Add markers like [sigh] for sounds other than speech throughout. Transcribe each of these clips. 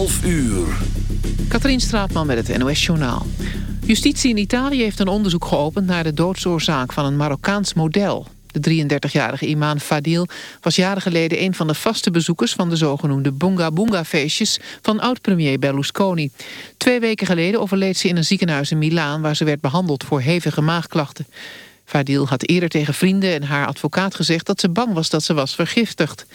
12 uur. Katrien Straatman met het NOS Journaal. Justitie in Italië heeft een onderzoek geopend naar de doodsoorzaak van een Marokkaans model. De 33-jarige Iman Fadil was jaren geleden een van de vaste bezoekers van de zogenoemde Bunga Bunga feestjes van oud-premier Berlusconi. Twee weken geleden overleed ze in een ziekenhuis in Milaan waar ze werd behandeld voor hevige maagklachten. Fadil had eerder tegen vrienden en haar advocaat gezegd dat ze bang was dat ze was vergiftigd.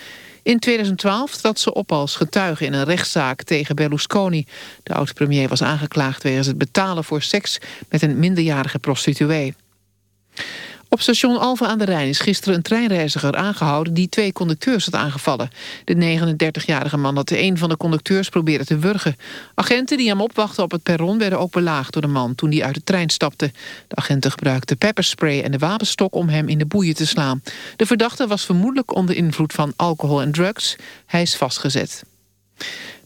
In 2012 trad ze op als getuige in een rechtszaak tegen Berlusconi. De oud-premier was aangeklaagd wegens het betalen voor seks met een minderjarige prostituee. Op station Alphen aan de Rijn is gisteren een treinreiziger aangehouden... die twee conducteurs had aangevallen. De 39-jarige man had een van de conducteurs proberen te wurgen. Agenten die hem opwachten op het perron werden ook belaagd door de man... toen hij uit de trein stapte. De agenten gebruikten pepperspray en de wapenstok om hem in de boeien te slaan. De verdachte was vermoedelijk onder invloed van alcohol en drugs. Hij is vastgezet.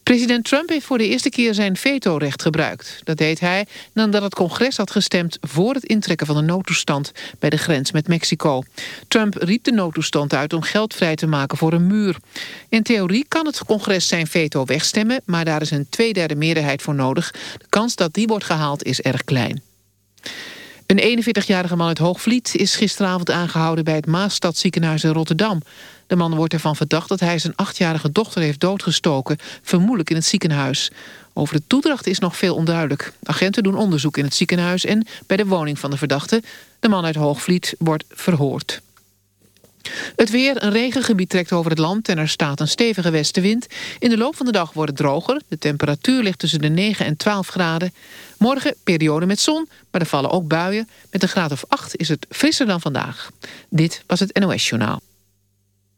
President Trump heeft voor de eerste keer zijn vetorecht gebruikt. Dat deed hij nadat het congres had gestemd voor het intrekken van de noodtoestand bij de grens met Mexico. Trump riep de noodtoestand uit om geld vrij te maken voor een muur. In theorie kan het congres zijn veto wegstemmen, maar daar is een tweederde meerderheid voor nodig. De kans dat die wordt gehaald is erg klein. Een 41-jarige man uit Hoogvliet is gisteravond aangehouden bij het Maasstadziekenhuis in Rotterdam. De man wordt ervan verdacht dat hij zijn achtjarige dochter heeft doodgestoken, vermoedelijk in het ziekenhuis. Over de toedracht is nog veel onduidelijk. Agenten doen onderzoek in het ziekenhuis en bij de woning van de verdachte. De man uit Hoogvliet wordt verhoord. Het weer, een regengebied trekt over het land en er staat een stevige westenwind. In de loop van de dag wordt het droger. De temperatuur ligt tussen de 9 en 12 graden. Morgen periode met zon, maar er vallen ook buien. Met een graad of 8 is het frisser dan vandaag. Dit was het NOS Journaal.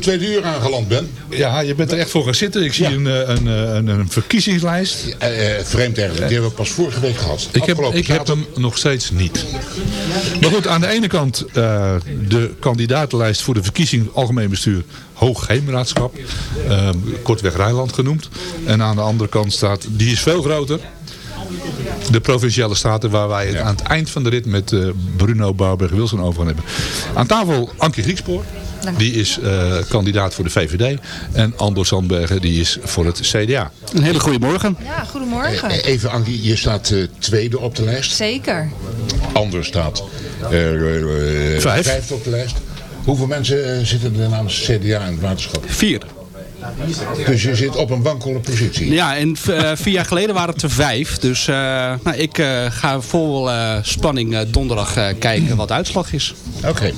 Een tweede uur aangeland, Ben. Ja, je bent er echt voor gaan zitten. Ik zie een, eh, een, eh, een, een verkiezingslijst. Eh, eh, vreemd eigenlijk, die hebben we pas vorige week gehad. Ik heb, ik heb hem nog steeds niet. Maar goed, aan de ene kant de kandidatenlijst voor de verkiezing algemeen bestuur Hoogheemraadschap. eh, kortweg Rijnland genoemd. En aan de andere kant staat, die is veel groter. De provinciale staten waar wij het aan het eind van de rit met Bruno Bouwberg-Wilson over gaan hebben. Aan tafel Ankie Griekspoor. Die is eh, kandidaat voor de VVD. En Andor Sandbergen die is voor het CDA. Een hele goede morgen. Ja, goedemorgen. Eh, Even Ankie, je staat eh, tweede op de lijst. Zeker. Anders staat eh, eh, Vijf. vijfde op de lijst. Hoeveel mensen eh, zitten er namens CDA in het waterschap? Vier. Dus je zit op een wankele positie. Ja, en eh, vier jaar geleden waren het er vijf. Dus eh, nou, ik eh, ga vol eh, spanning eh, donderdag eh, kijken wat de uitslag is. Oké.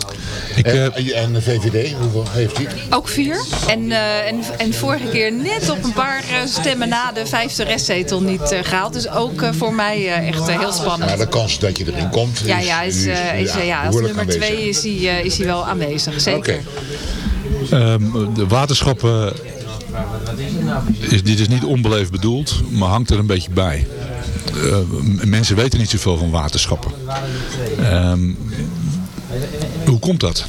En, en de VVD, hoeveel heeft die? Ook vier. En, eh, en, en vorige keer net op een paar eh, stemmen na de vijfde restzetel niet eh, gehaald. Dus ook voor mij eh, echt heel spannend. Maar de kans dat je erin komt Ja, ja, is, is, ja, als nummer aanwezig. twee is hij, eh, is hij wel aanwezig. Zeker. Ehm, de waterschappen, is, dit is niet onbeleefd bedoeld, maar hangt er een beetje bij. Eh, mensen weten niet zoveel van waterschappen. Ehm, hoe komt dat?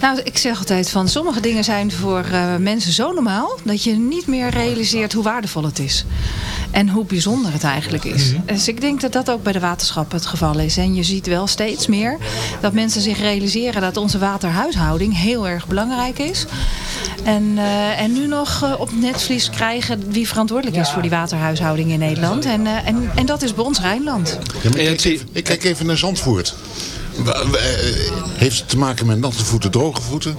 Nou, ik zeg altijd van sommige dingen zijn voor eh, mensen zo normaal dat je niet meer realiseert hoe waardevol het is. En hoe bijzonder het eigenlijk is. Dus ik denk dat dat ook bij de waterschappen het geval is. En je ziet wel steeds meer dat mensen zich realiseren dat onze waterhuishouding heel erg belangrijk is. En, eh, en nu nog eh, op netvlies krijgen wie verantwoordelijk is voor die waterhuishouding in Nederland. En, eh, en, en dat is bij ons Rijnland. Ja, maar ik, kijk even, ik kijk even naar Zandvoort. Eh, Heeft het te maken met natte voeten, droge voeten?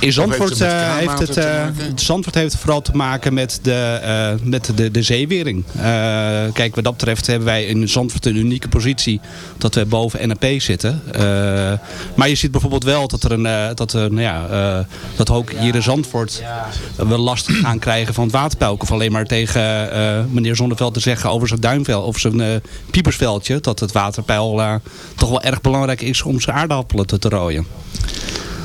In Zandvoort, Of heeft het eh, heeft het, te eh, maken? Zandvoort heeft vooral te maken met de, eh, met de, de zeewering. Kijk, wat dat betreft hebben wij in Zandvoort een unieke positie dat we boven NAP zitten. Maar je ziet bijvoorbeeld wel dat er een, dat, er, nou ja, dat we ook hier in Zandvoort wel last gaan krijgen van het waterpeil. Of alleen maar tegen meneer Zonneveld te zeggen over zijn duimvel, over zijn piepersveldje, dat het waterpeil toch wel erg belangrijk is om zijn aardappelen te, te rooien.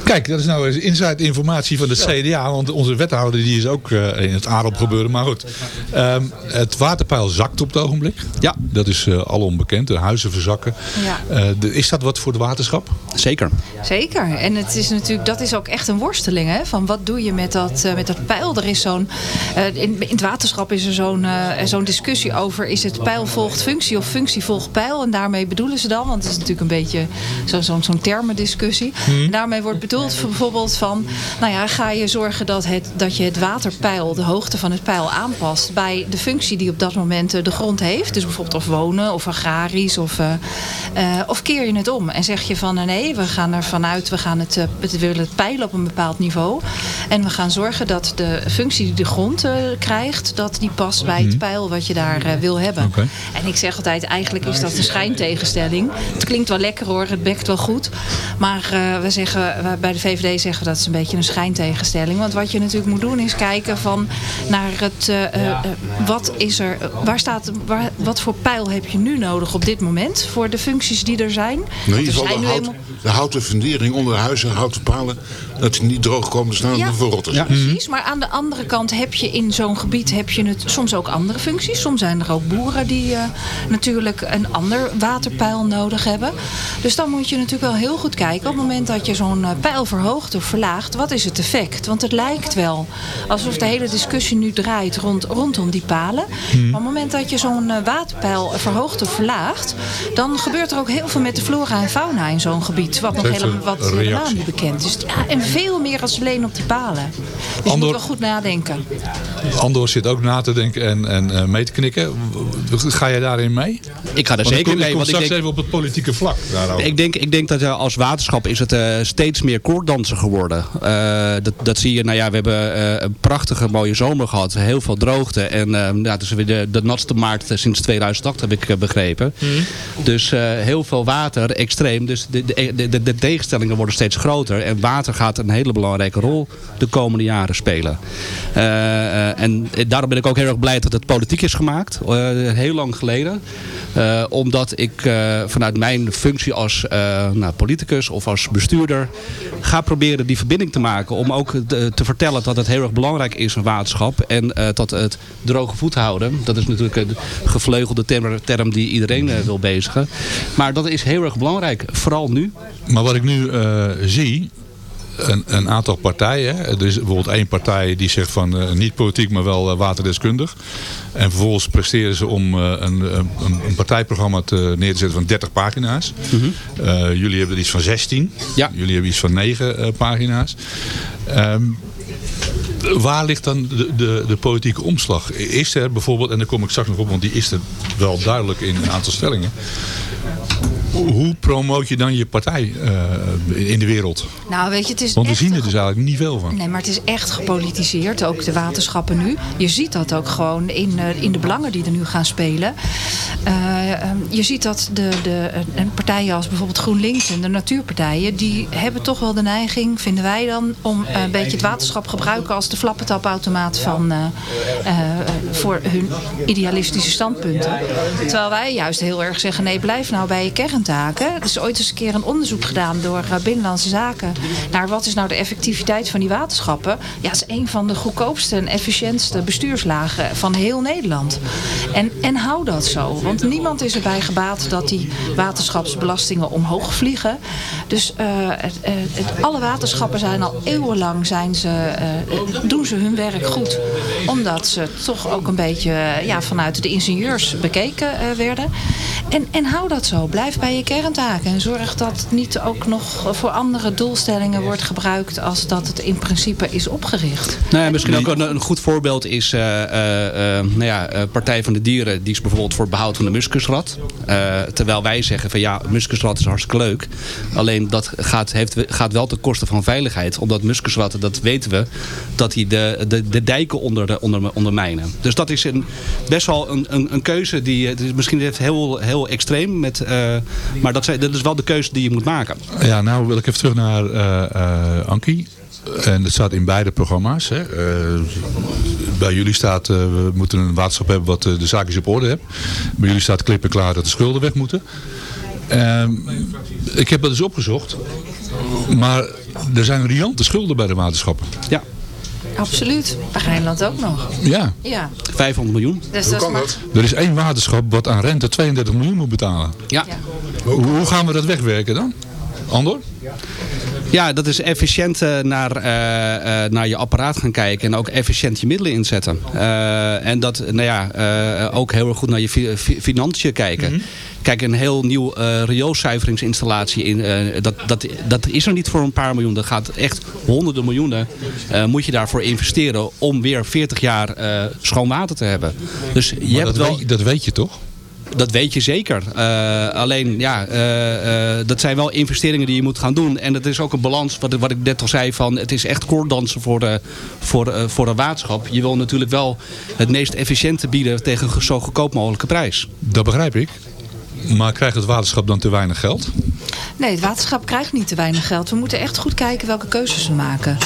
Kijk, dat is nou eens inside informatie van de CDA. Want onze wethouder die is ook eh, in het aardappelgebeuren. Maar goed, ehm, het waterpeil zakt op het ogenblik. Ja. Dat is uh, al onbekend. De huizen verzakken. Ja. Uh, de, is dat wat voor het waterschap? Zeker. Zeker. En het is natuurlijk, dat is ook echt een worsteling. Hè? Van wat doe je met dat, uh, met dat pijl? Er is zo'n, uh, in, in, het waterschap is er zo'n uh, zo'n discussie over... is het pijl volgt functie of functie volgt pijl? En daarmee bedoelen ze dan, want het is natuurlijk een beetje zo'n zo, zo termendiscussie. Hmm. En daarmee wordt bedoeld bijvoorbeeld van... nou ja, ga je zorgen dat, het, dat je het waterpeil, de hoogte van het pijl aanpast... bij de functie die op dat moment de grond heeft. Dus bijvoorbeeld of wonen of agrarisch of, of keer je het om. En zeg je van nee, we gaan ervan uit, we, gaan het, we willen het peilen op een bepaald niveau. En we gaan zorgen dat de functie die de grond uh, krijgt, dat die past bij het pijl wat je daar wil hebben. Okay. En ik zeg altijd, eigenlijk is dat een schijntegenstelling. Het klinkt wel lekker hoor, het bekt wel goed. Maar we zeggen, we bij de VVD zeggen we dat is een beetje een schijntegenstelling. Want wat je natuurlijk moet doen is kijken van naar het, wat is er, waar staat, waar, wat voor pijl heb je nu nodig op dit moment voor de functies die er zijn. Nou, in ieder geval de, hout, helemaal... de houten fundering onder huizen, houten palen, dat die niet droog komen te staan ja, en verrotten. Ja, precies. Maar aan de andere kant heb je in zo'n gebied heb je het soms ook andere functies. Soms zijn er ook boeren die uh, natuurlijk een ander waterpeil nodig hebben. Dus dan moet je natuurlijk wel heel goed kijken. Op het moment dat je zo'n uh, peil verhoogt of verlaagt, wat is het effect? Want het lijkt wel alsof de hele discussie nu draait rond, rondom die palen. Hmm. Maar op het moment dat je zo'n uh, waterpeil verhoogt of verlaagt, dan gebeurt er ook heel veel met de flora en fauna in zo'n gebied. Wat nog helemaal, wat helemaal niet bekend is. Ja, en veel meer als alleen op die palen. Dus Andor, je moet wel goed nadenken. Andor zit ook na te denken en, en uh, mee te knikken. Ga jij daarin mee? Ik ga er want zeker ik, mee. Ik kom want straks ik denk, even op het politieke vlak. Daarover. Ik denk, ik denk dat uh, als waterschap is het uh, steeds meer koorddansen geworden. dat, dat zie je, nou ja, we hebben een prachtige mooie zomer gehad. Heel veel droogte. En ja, het is weer de, de natste maart sinds 2008 heb ik begrepen. Mhm. Mm. Dus heel veel water, extreem. Dus de, de, de, de tegenstellingen worden steeds groter. En water gaat een hele belangrijke rol de komende jaren spelen. Uh, en daarom ben ik ook heel erg blij dat het politiek is gemaakt. Uh, heel lang geleden. omdat ik vanuit mijn functie als nou, politicus of als bestuurder ga proberen die verbinding te maken. Om ook te, te vertellen dat het heel erg belangrijk is een waterschap. En dat het droge voet houden. Dat is natuurlijk een gevleugelde term, term die iedereen wil bezigen. Maar dat is heel erg belangrijk. Vooral nu. Maar wat ik nu zie een, een, aantal partijen. Hè. Er is bijvoorbeeld één partij die zegt van uh, niet politiek, maar wel uh, waterdeskundig. En vervolgens presteren ze om uh, een, een, een, partijprogramma te, neer te zetten van 30 pagina's. -hmm. jullie hebben iets van 16. Ja. Jullie hebben iets van 9 pagina's. Um, waar ligt dan de, de, de, politieke omslag? Is er bijvoorbeeld, en daar kom ik straks nog op, want die is er wel duidelijk in een aantal stellingen. Hoe promoot je dan je partij uh, in de wereld? Nou, weet je, het is Want we zien er dus eigenlijk niet veel van. Nee, maar het is echt gepolitiseerd. Ook de waterschappen nu. Je ziet dat ook gewoon in, uh, in de belangen die er nu gaan spelen. Uh, um, je ziet dat de, de partijen als bijvoorbeeld GroenLinks en de natuurpartijen... die hebben toch wel de neiging, vinden wij dan... om een beetje het waterschap gebruiken als de flappetapautomaat van, voor hun idealistische standpunten. Terwijl wij juist heel erg zeggen... nee, blijf nou bij je kerntaken. Er is ooit eens een keer een onderzoek gedaan door Binnenlandse Zaken... naar wat is nou de effectiviteit van die waterschappen. Ja, is een van de goedkoopste en efficiëntste bestuurslagen van heel Nederland. En, en hou dat zo. Want niemand is erbij gebaat dat die waterschapsbelastingen omhoog vliegen. Dus het, het, alle waterschappen zijn al eeuwenlang zijn ze, doen ze hun werk goed. Omdat ze toch ook een beetje ja, vanuit de ingenieurs bekeken werden. En, en hou dat zo. Blijf bij kerntaken. En zorg dat het niet ook nog voor andere doelstellingen wordt gebruikt als dat het in principe is opgericht. Nou ja, misschien ook een, een goed voorbeeld is eh, eh, eh, nou ja, Partij van de Dieren. Die is bijvoorbeeld voor behoud van de muskusrat. Terwijl wij zeggen van ja, muskusrat is hartstikke leuk. Alleen dat gaat, heeft, gaat wel ten koste van veiligheid. Omdat muskusratten, dat weten we, dat die de, de, de dijken onder, onder, ondermijnen. Dus dat is een, best wel een, een, een keuze die, misschien even heel, heel extreem. Met, maar dat, zijn- dat is wel de keuze die je moet maken. Ja, nou wil ik even terug naar eh eh, Ankie. En het staat in beide programma's. Hè. Eh, bij jullie staat, we moeten een waterschap hebben wat de zaakjes op orde heeft. Bij jullie staat klip en klaar dat de schulden weg moeten. Ehm, ik heb dat eens opgezocht. Maar er zijn riante schulden bij de waterschappen. Ja. Absoluut. Bij Rijnland ook nog. Ja. Ja. 500 miljoen. Dus dat is maar- Er is één waterschap wat aan rente 32 miljoen moet betalen. Ja. Hoe, hoe gaan we dat wegwerken dan? Andor? Ja, dat is efficiënt eh, naar, eh, eh, naar je apparaat gaan kijken. En ook efficiënt je middelen inzetten. Eh, en dat, nou ja, eh, ook heel erg goed naar je fi- fi- financiën kijken. Kijk, een heel nieuw eh rioolzuiveringsinstallatie, in, eh, dat, dat, dat is er niet voor een paar miljoen. Dat gaat echt honderden miljoenen eh, moet je daarvoor investeren om weer 40 jaar schoon water te hebben. Dus je Maar hebt dat, wel... weet, dat weet je toch? Dat weet je zeker. Alleen, ja, dat zijn wel investeringen die je moet gaan doen. En het is ook een balans, wat, wat ik net al zei, van het is echt koorddansen voor, de, voor, voor een waterschap. Je wil natuurlijk wel het meest efficiënte bieden tegen zo goedkoop mogelijke prijs. Dat begrijp ik. Maar krijgt het waterschap dan te weinig geld? Nee, het waterschap krijgt niet te weinig geld. We moeten echt goed kijken welke keuzes we maken.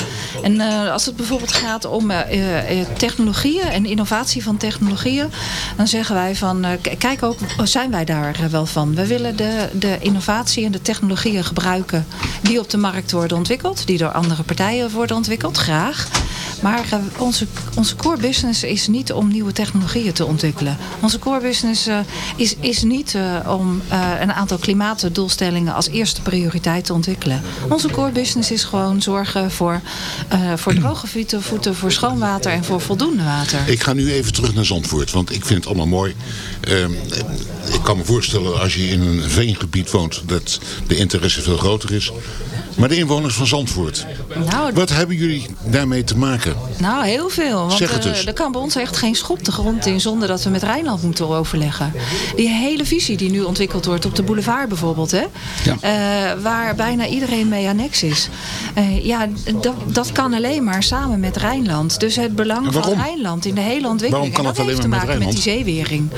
En eh, als het bijvoorbeeld gaat om eh, eh, technologieën en innovatie van technologieën, dan zeggen wij van, kijk ook, zijn wij daar wel van? We willen de, de innovatie en de technologieën gebruiken die op de markt worden ontwikkeld, die door andere partijen worden ontwikkeld, graag. Maar eh, onze, onze core business is niet om nieuwe technologieën te ontwikkelen. Onze core business eh, is, is niet eh, om een aantal klimaatdoelstellingen als eerste prioriteit te ontwikkelen. Onze core business is gewoon zorgen voor, voor droge voeten, voeten, voor schoon water en voor voldoende water. Ik ga nu even terug naar Zandvoort, want ik vind het allemaal mooi. Ehm, ik kan me voorstellen als je in een veengebied woont dat de interesse veel groter is. Maar de inwoners van Zandvoort, Nou, wat hebben jullie daarmee te maken? Nou, heel veel. Want Zeg het eh, eens. er kan bij ons echt geen schop de grond in zonder dat we met Rijnland moeten overleggen. Die hele visie die nu ontwikkeld wordt op de boulevard bijvoorbeeld, hè? Eh, waar bijna iedereen mee annex is. Eh, ja, dat, dat kan alleen maar samen met Rijnland. Dus het belang van? Rijnland in de hele ontwikkeling. Waarom kan dat alleen heeft te maar met maken met die zeewering.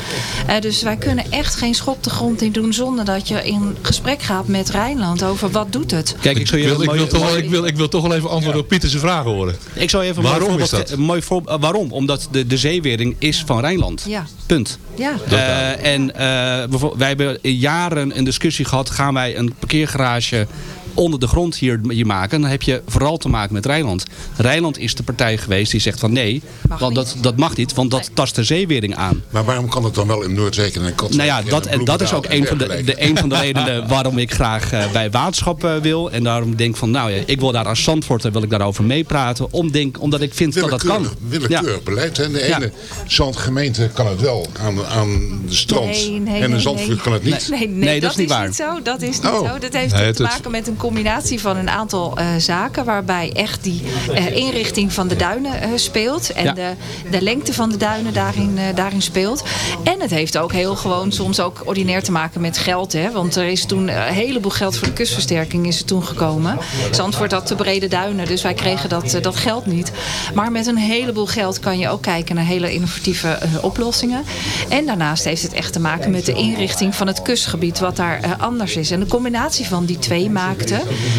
Eh, dus wij kunnen echt geen schop de grond in doen zonder dat je in gesprek gaat met Rijnland over wat doet het. Kijk, ik zou je wil, een ik, wil toch, wel- ik, wil, ik wil toch wel even antwoord op Pieter's vragen horen. Ik zou even een Waarom mooi is voorbeeld, dat? een mooi voor, eh, waarom? Omdat de, de zeewering is van Rijnland. Ja. Punt. Ja. Eh, en eh, bijvoorbeeld, wij hebben jaren een discussie gehad. Gaan wij een parkeergarage onder de grond hier, hier maken? Dan heb je vooral te maken met Rijnland. Rijnland is de partij geweest die zegt van nee. want dat, dat mag niet, want dat tast de zeewering aan. Maar waarom kan het dan wel in Noordwijk en in Katwijk? Nou ja, dat, en dat is ook een van de, de, een van de [laughs] redenen waarom ik graag eh, bij waterschap eh, wil. En daarom denk van, nou ja, ik wil daar als Zandvoort, wil ik daarover meepraten. Om denk, omdat ik vind dat dat kan. Willekeurig, willekeurig beleid. Hè? De Ja. ene zandgemeente kan het wel aan, aan de strand. Nee, nee, en nee, een Zandvoort nee. kan het niet. Nee, nee, Nee, dat, is niet zo. Dat is niet Oh. zo. Dat heeft te het- maken met een combinatie van een aantal eh, zaken. Waarbij echt die eh, inrichting van de duinen eh, speelt. En Ja. de, de lengte van de duinen daarin, daarin speelt. En het heeft ook heel gewoon soms ook ordinair te maken met geld. Hè? Want er is toen een heleboel geld voor de kustversterking is er toen gekomen. Zandvoort had te brede duinen. Dus wij kregen dat, dat geld niet. Maar met een heleboel geld kan je ook kijken naar hele innovatieve oplossingen. En daarnaast heeft het echt te maken met de inrichting van het kustgebied. Wat daar anders is. En de combinatie van die twee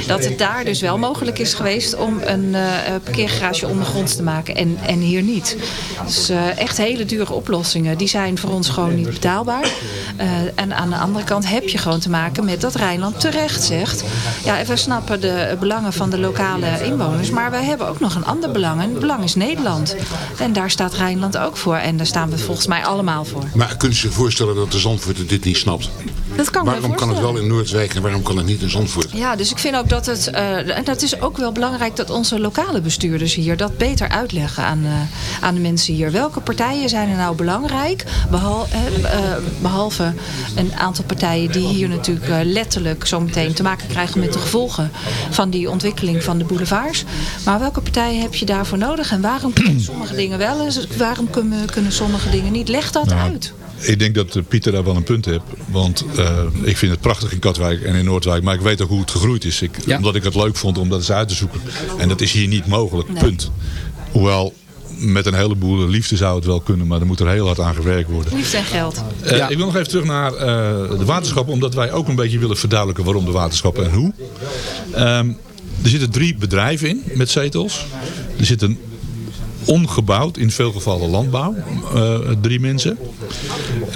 dat het daar dus wel mogelijk is geweest om een eh, eh, parkeergarage ondergronds te maken. En, en hier niet. Dus eh, echt hele dure oplossingen. Die zijn voor ons gewoon niet betaalbaar. Eh, en aan de andere kant heb je gewoon te maken met dat Rijnland terecht zegt. Ja, we snappen de belangen van de lokale inwoners. Maar wij hebben ook nog een ander belang. En het belang is Nederland. En daar staat Rijnland ook voor. En daar staan we volgens mij allemaal voor. Maar kunt u zich voorstellen dat de Zandvoort dit niet snapt? Dat kan waarom kan het wel in Noordwijk en waarom kan het niet in Zandvoort? Ja, dus ik vind ook dat het, eh, en dat is ook wel belangrijk dat onze lokale bestuurders hier dat beter uitleggen aan, eh, aan de mensen hier. Welke partijen zijn er nou belangrijk? Behal, eh, eh, behalve een aantal partijen die hier natuurlijk letterlijk zometeen te maken krijgen met de gevolgen van die ontwikkeling van de boulevards. Maar welke partijen heb je daarvoor nodig? En waarom kunnen sommige dingen wel en waarom kunnen, kunnen sommige dingen niet? Leg dat Nou, uit. Ik denk dat Pieter daar wel een punt heeft. Want eh, ik vind het prachtig in Katwijk en in Noordwijk. Maar ik weet ook hoe het gegroeid is. Ik, Omdat ik het leuk vond om dat eens uit te zoeken. En dat is hier niet mogelijk. Nee. Punt. Hoewel, met een heleboel liefde zou het wel kunnen. Maar er moet er heel hard aan gewerkt worden. Liefde en geld. Eh, Ik wil nog even terug naar eh, de waterschappen. Omdat wij ook een beetje willen verduidelijken waarom de waterschappen en hoe. Ehm, er zitten drie bedrijven in met zetels. Er zitten ongebouwd, in veel gevallen landbouw, eh, drie mensen.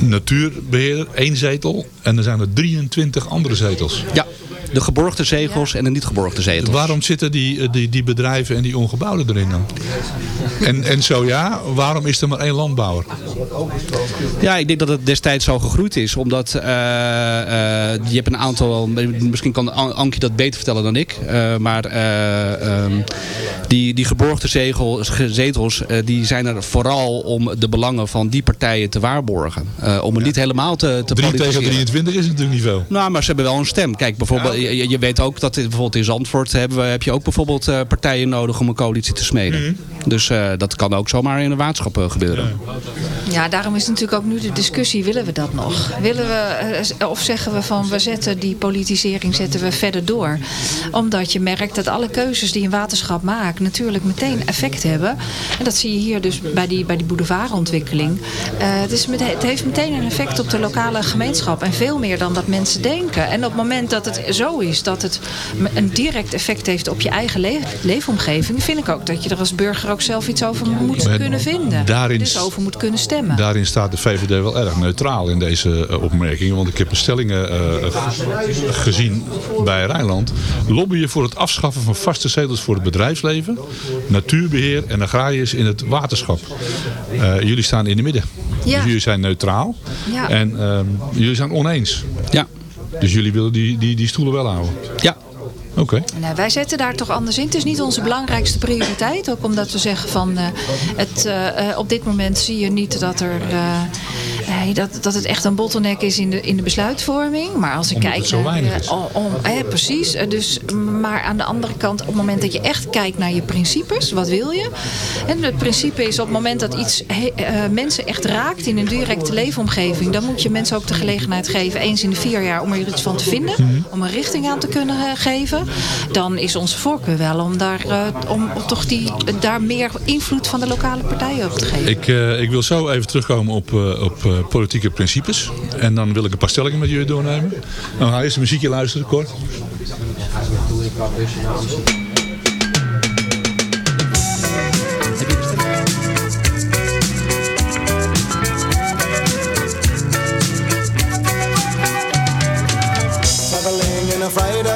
Natuurbeheerder, één zetel. En er zijn er 23 andere zetels. Ja, de geborgde zegels en de niet geborgde zetels. Waarom zitten die, eh, die, die bedrijven en die ongebouwde erin dan? En, en zo ja, waarom is er maar één landbouwer? Ja, ik denk dat het destijds zo gegroeid is. Omdat eh, je hebt een aantal... Misschien kan An- Ankie dat beter vertellen dan ik. maar eh, ehm, die, die geborgde zegels, ge- zetels... eh, die zijn er vooral om de belangen van die partijen te waarborgen. Eh, om het niet helemaal te, te 3 tegen politiseren. 23 is natuurlijk niet veel. Nou, maar ze hebben wel een stem. Kijk, bijvoorbeeld, je, je weet ook dat in- bijvoorbeeld in Zandvoort hebben we, heb je ook bijvoorbeeld eh, partijen nodig om een coalitie te smeden. Mhm. Dus eh, dat kan ook zomaar in een waterschap gebeuren. Ja, daarom is natuurlijk ook nu de discussie, willen we dat nog? Willen we, of zeggen we van, we zetten die politisering zetten we verder door? Omdat je merkt dat alle keuzes die een waterschap maakt natuurlijk meteen effect hebben. En dat zie je hier dus bij die, bij die boulevardontwikkeling. Eh, het, is met, het heeft meteen een effect op de lokale gemeenschap. En veel meer dan dat mensen denken. En op het moment dat het zo is dat het een direct effect heeft op je eigen le- leefomgeving... vind ik ook dat je er als burger ook zelf iets over moet kunnen vinden. daarin- dus over moet kunnen stemmen. Daarin staat de VVD wel erg neutraal in deze eh, opmerkingen. Want ik heb de stellingen eh, g- gezien bij Rijnland. Lobbyen voor het afschaffen van vaste zetels voor het bedrijfsleven, natuurbeheer en agrariërs in het waterschap. Eh, jullie staan in de midden. Ja. Dus jullie zijn neutraal. Ja. En ehm, jullie zijn oneens. Ja. Dus jullie willen die, die, die stoelen wel houden. Ja. Oké. Nou, wij zetten daar toch anders in. Het is niet onze belangrijkste prioriteit. Ook omdat we zeggen van eh, het, eh, eh, op dit moment zie je niet dat er nee, dat, dat het echt een bottleneck is in de, in de besluitvorming. Maar als ik Omdat kijk zo weinig is. om, om- precies. Dus, maar aan de andere kant, op het moment dat je echt kijkt naar je principes, wat wil je? En het principe is op het moment dat iets he- mensen echt raakt in een directe leefomgeving, dan moet je mensen ook de gelegenheid geven, eens in de vier jaar, om er iets van te vinden, Mhm. om een richting aan te kunnen geven. Dan is onze voorkeur wel om daar, eh, om toch die, daar meer invloed van de lokale partijen op te geven. Ik, eh, ik wil zo even terugkomen op, eh, op eh, politieke principes. En dan wil ik een paar stellingen met jullie doornemen. Nou, we gaan eerst een muziekje luisteren, kort. Traveling in a freighter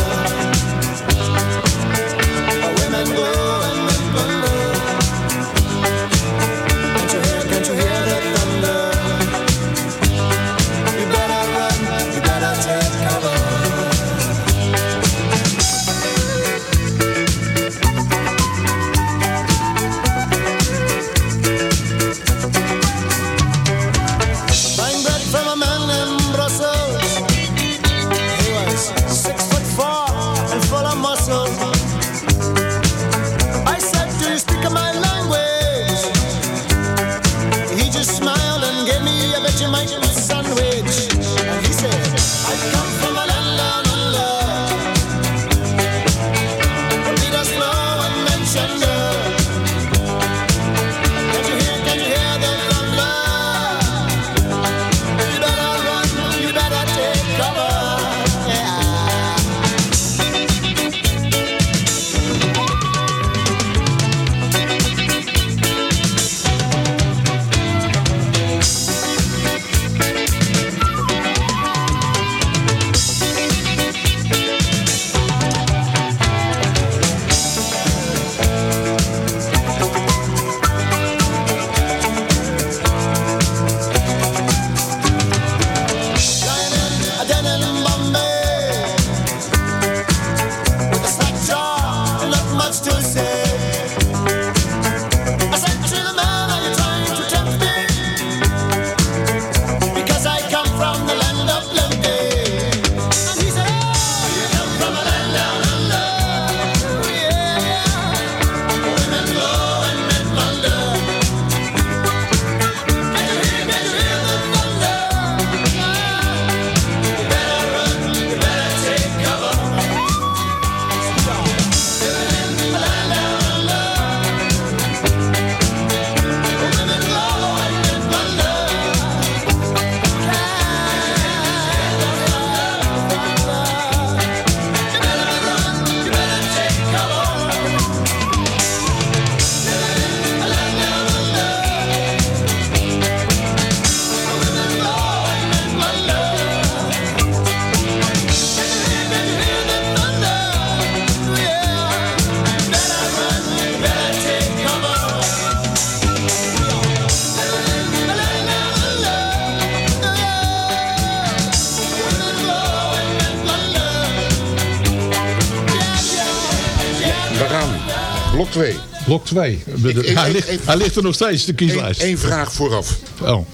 Blok 2. Hij, ligt- hij ligt er nog steeds, de kieslijst. Eén vraag vooraf. Oh.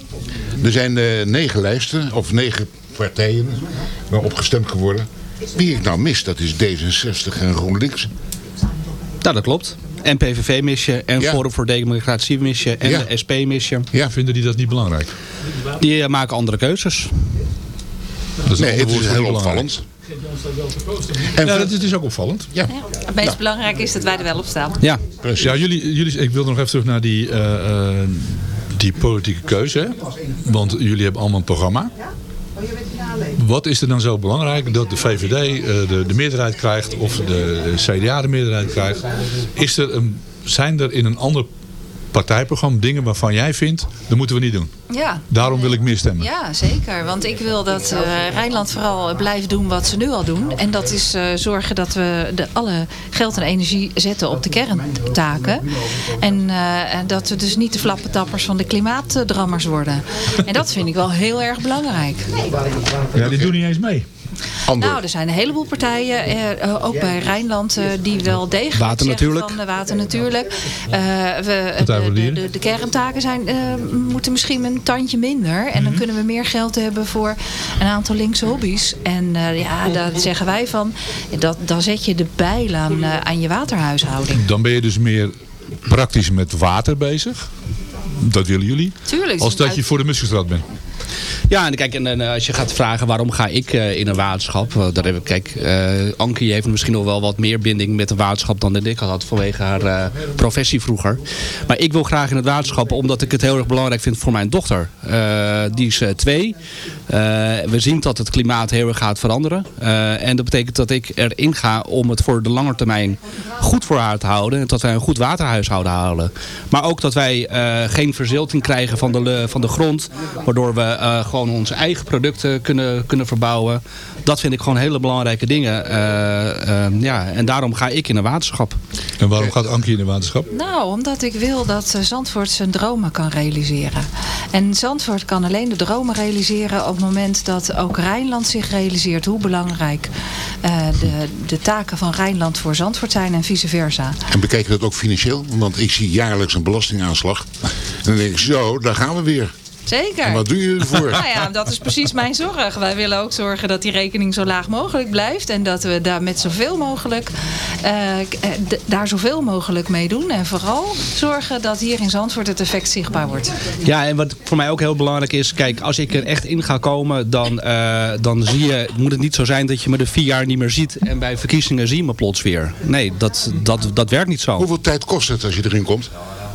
Er zijn eh, negen lijsten, of negen partijen waarop gestemd geworden. Wie ik nou mis, dat is D66 en GroenLinks. Nou, dat klopt. En PVV mis je, en Ja. Forum voor Democratie mis je, en Ja. de SP mis je. Ja. Vinden die dat niet belangrijk? Die eh, maken andere keuzes. Dat is Nee, het is heel opvallend. En ja, dat is, is ook opvallend. Ja. Het meest belangrijke is dat wij er wel op staan. Ja. Ja, jullie, jullie, ik wil nog even terug naar die, eh, eh, die politieke keuze. Want jullie hebben allemaal een programma. Wat is er dan zo belangrijk dat de VVD eh, de, de meerderheid krijgt of de CDA de meerderheid krijgt? Is er een, zijn er in een ander partijprogramma dingen waarvan jij vindt, dat moeten we niet doen? Ja. Daarom wil ik meer stemmen. Ja, zeker. Want ik wil dat eh, Rijnland vooral blijft doen wat ze nu al doen. En dat is eh, zorgen dat we de, alle geld en energie zetten op de kerntaken. En, eh, dat we dus niet de flappentappers van de klimaatdrammers worden. En dat vind ik wel heel erg belangrijk. Ja, die doen niet eens mee. Nou, er zijn een heleboel partijen, eh, eh, ook bij Rijnland, eh, die wel degelijk Water natuurlijk. van de water natuurlijk. We, de, de kerntaken zijn, moeten misschien een tandje minder. En dan Mhm. kunnen we meer geld hebben voor een aantal linkse hobby's. En ja, daar zeggen wij van, dat, dan zet je de bijl aan, aan je waterhuishouding. Dan ben je dus meer praktisch met water bezig. Dat willen jullie. Tuurlijk. Als dat je voor de Muskelstraat bent. Ja, en kijk, en, en als je gaat vragen waarom ga ik eh, in een waterschap. eh, daar heb ik, kijk, eh Ankie heeft misschien nog wel wat meer binding met een waterschap dan ik had vanwege haar eh, professie vroeger. Maar ik wil graag in het waterschap omdat ik het heel erg belangrijk vind voor mijn dochter. Eh, die is eh, twee. Eh, we zien dat het klimaat heel erg gaat veranderen. Eh, en dat betekent dat ik erin ga om het voor de lange termijn goed voor haar te houden. En dat wij een goed waterhuishouden houden. Maar ook dat wij eh, geen verzilting krijgen van de, van de grond. Waardoor we eh, gewoon onze eigen producten kunnen, kunnen verbouwen. Dat vind ik gewoon hele belangrijke dingen. Eh, eh, ja, en daarom ga ik in een waterschap. En waarom gaat Ankie in een waterschap? Nou, omdat ik wil dat Zandvoort zijn dromen kan realiseren. En Zandvoort kan alleen de dromen realiseren op het moment dat ook Rijnland zich realiseert hoe belangrijk eh, de, de taken van Rijnland voor Zandvoort zijn en vice versa. En bekijk je dat ook financieel? Want ik zie jaarlijks een belastingaanslag. En dan denk ik, zo, daar gaan we weer. Zeker. En wat doe je ervoor? [laughs] Nou ja, dat is precies mijn zorg. Wij willen ook zorgen dat die rekening zo laag mogelijk blijft. En dat we daar met zoveel mogelijk, eh, eh, daar zoveel mogelijk mee doen. En vooral zorgen dat hier in Zandvoort het effect zichtbaar wordt. Ja, en wat voor mij ook heel belangrijk is, kijk, als ik er echt in ga komen, dan, eh, dan zie je, moet het niet zo zijn dat je me de vier jaar niet meer ziet en bij verkiezingen zie je me plots weer. Nee, dat, dat, dat werkt niet zo. Hoeveel tijd kost het als je erin komt?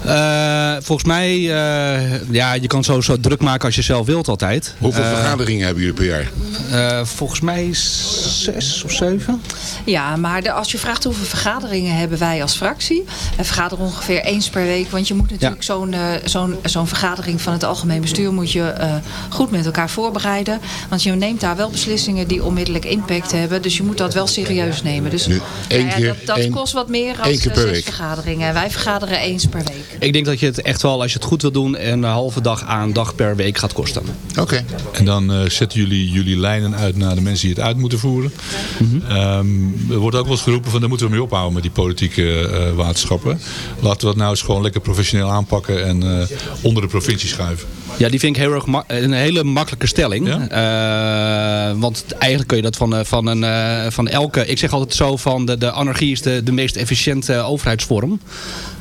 Eh, volgens mij, eh, ja, je kan zo, zo druk maken als je zelf wilt altijd. Hoeveel Eh, vergaderingen hebben jullie per jaar? eh, volgens mij zes of zeven. Ja, maar de- als je vraagt hoeveel vergaderingen hebben wij als fractie. We vergaderen ongeveer eens per week. Want je moet natuurlijk zo'n zo'n zo'n vergadering van het algemeen bestuur moet je eh, goed met elkaar voorbereiden. Want je neemt daar wel beslissingen die onmiddellijk impact hebben. Dus je moet dat wel serieus nemen. Dus Nu, één nou ja, keer, dat, dat één- kost wat meer één dan zes week. vergaderingen. En wij vergaderen eens per week. Ik denk dat je het echt wel, als je het goed wil doen, een halve dag aan dag per week gaat kosten. Oké. En dan eh, zetten jullie jullie lijnen uit naar de mensen die het uit moeten voeren. Mhm. Ehm, er wordt ook wel eens geroepen van daar moeten we mee ophouden met die politieke eh, waterschappen. Laten we dat nou eens gewoon lekker professioneel aanpakken en eh, onder de provincie schuiven. Ja, die vind ik heel erg een hele makkelijke stelling. Eh, want eigenlijk kun je dat van, eh, van, een, eh, van elke... Ik zeg altijd zo van de, de anarchie is de, de meest efficiënte overheidsvorm.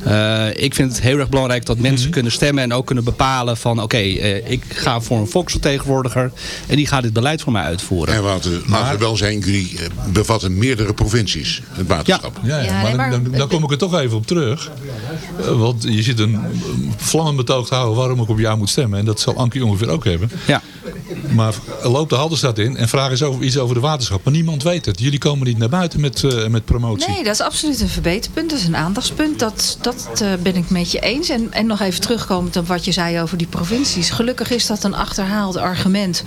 Eh, ik vind het heel erg belangrijk dat mensen kunnen stemmen en ook kunnen bepalen van... oké, eh, ik ga voor een volksvertegenwoordiger en die gaat dit beleid voor mij uitvoeren. En laten we wel zijn, jullie eh, bevatten meerdere provincies, het waterschap. Ja, ja, Ja, maar, nee, maar- dan, dan kom ik er toch even op terug. Eh, want je zit een vlammen betoog te houden waarom ik op jou moet stemmen. En dat zal Ankie ongeveer ook hebben. Ja. Maar loop de Haldenstad in en vraag eens over, iets over de waterschap. Maar niemand weet het. Jullie komen niet naar buiten met, eh, met promotie. Nee, dat is absoluut een verbeterpunt. Dat is een aandachtspunt. Dat, dat eh, ben ik met je eens. En, en nog even terugkomend op wat je zei over die provincies. Gelukkig is dat een achterhaald argument.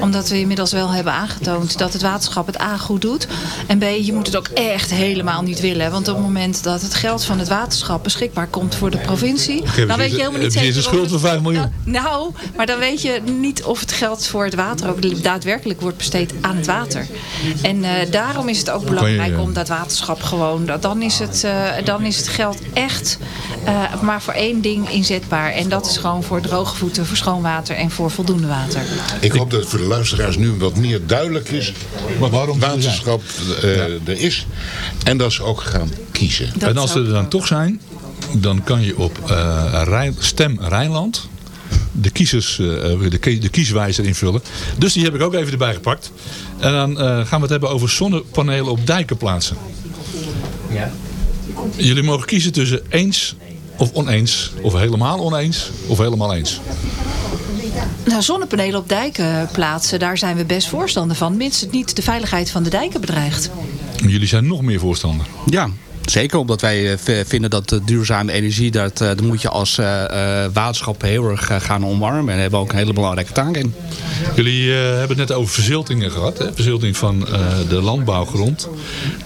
Omdat we inmiddels wel hebben aangetoond dat het waterschap het A goed doet. En B, je moet het ook echt helemaal niet willen. Want op het moment dat het geld van het waterschap beschikbaar komt voor de provincie... dan weet je je- helemaal niet je zeker... een schuld van 5 miljoen? Nou, maar dan weet je niet of het geld voor het water ook daadwerkelijk wordt besteed aan het water. En eh, daarom is het ook je, belangrijk eh, om dat waterschap gewoon... dat- Dan is het, eh, dan is het geld echt eh, maar voor één ding inzetbaar. En dat is gewoon voor droge voeten, voor schoon water en voor voldoende water. Ik hoop dat het voor de luisteraars nu wat meer duidelijk is wat waarom er waterschap eh, er is. En dat ze ook gaan kiezen. en als ze er dan toch zijn, dan kan je op eh, Rijn- Stem Rijnland de, kiezers, eh, de, kie- de kieswijzer invullen. Dus die heb ik ook even erbij gepakt. En dan eh, gaan we het hebben over zonnepanelen op dijken plaatsen. Jullie mogen kiezen tussen eens of oneens. Of helemaal oneens of helemaal eens. Nou, zonnepanelen op dijken plaatsen, daar zijn we best voorstander van. Mits het niet de veiligheid van de dijken bedreigt. Jullie zijn nog meer voorstander. Ja, zeker omdat wij eh, vinden dat de duurzame energie, dat, eh, dat moet je als eh, eh, waterschap heel erg gaan omarmen. En daar hebben we ook een hele belangrijke taak in. Jullie eh, hebben het net over verziltingen gehad. Hè? Verzilting van eh, de landbouwgrond.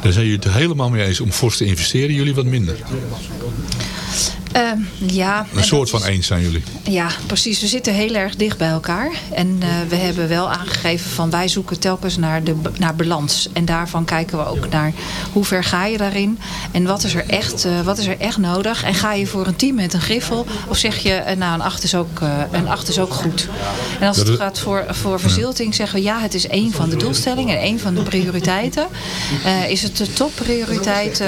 Daar zijn jullie het helemaal mee eens om fors te investeren. Jullie wat minder. Ehm, ja, Een soort van eens zijn jullie. Ja, precies. We zitten heel erg dicht bij elkaar. En eh, we hebben wel aangegeven van wij zoeken telkens naar, de, naar balans. En daarvan kijken we ook naar hoe ver ga je daarin. En wat is er echt, eh, wat is er echt nodig. En ga je voor een team met een griffel. Of zeg je eh, nou een 8 is ook, eh, een acht is ook goed. En als het Dat gaat voor, voor verzilting zeggen we ja het is één van de doelstellingen. En één van de prioriteiten. Eh, is het de topprioriteit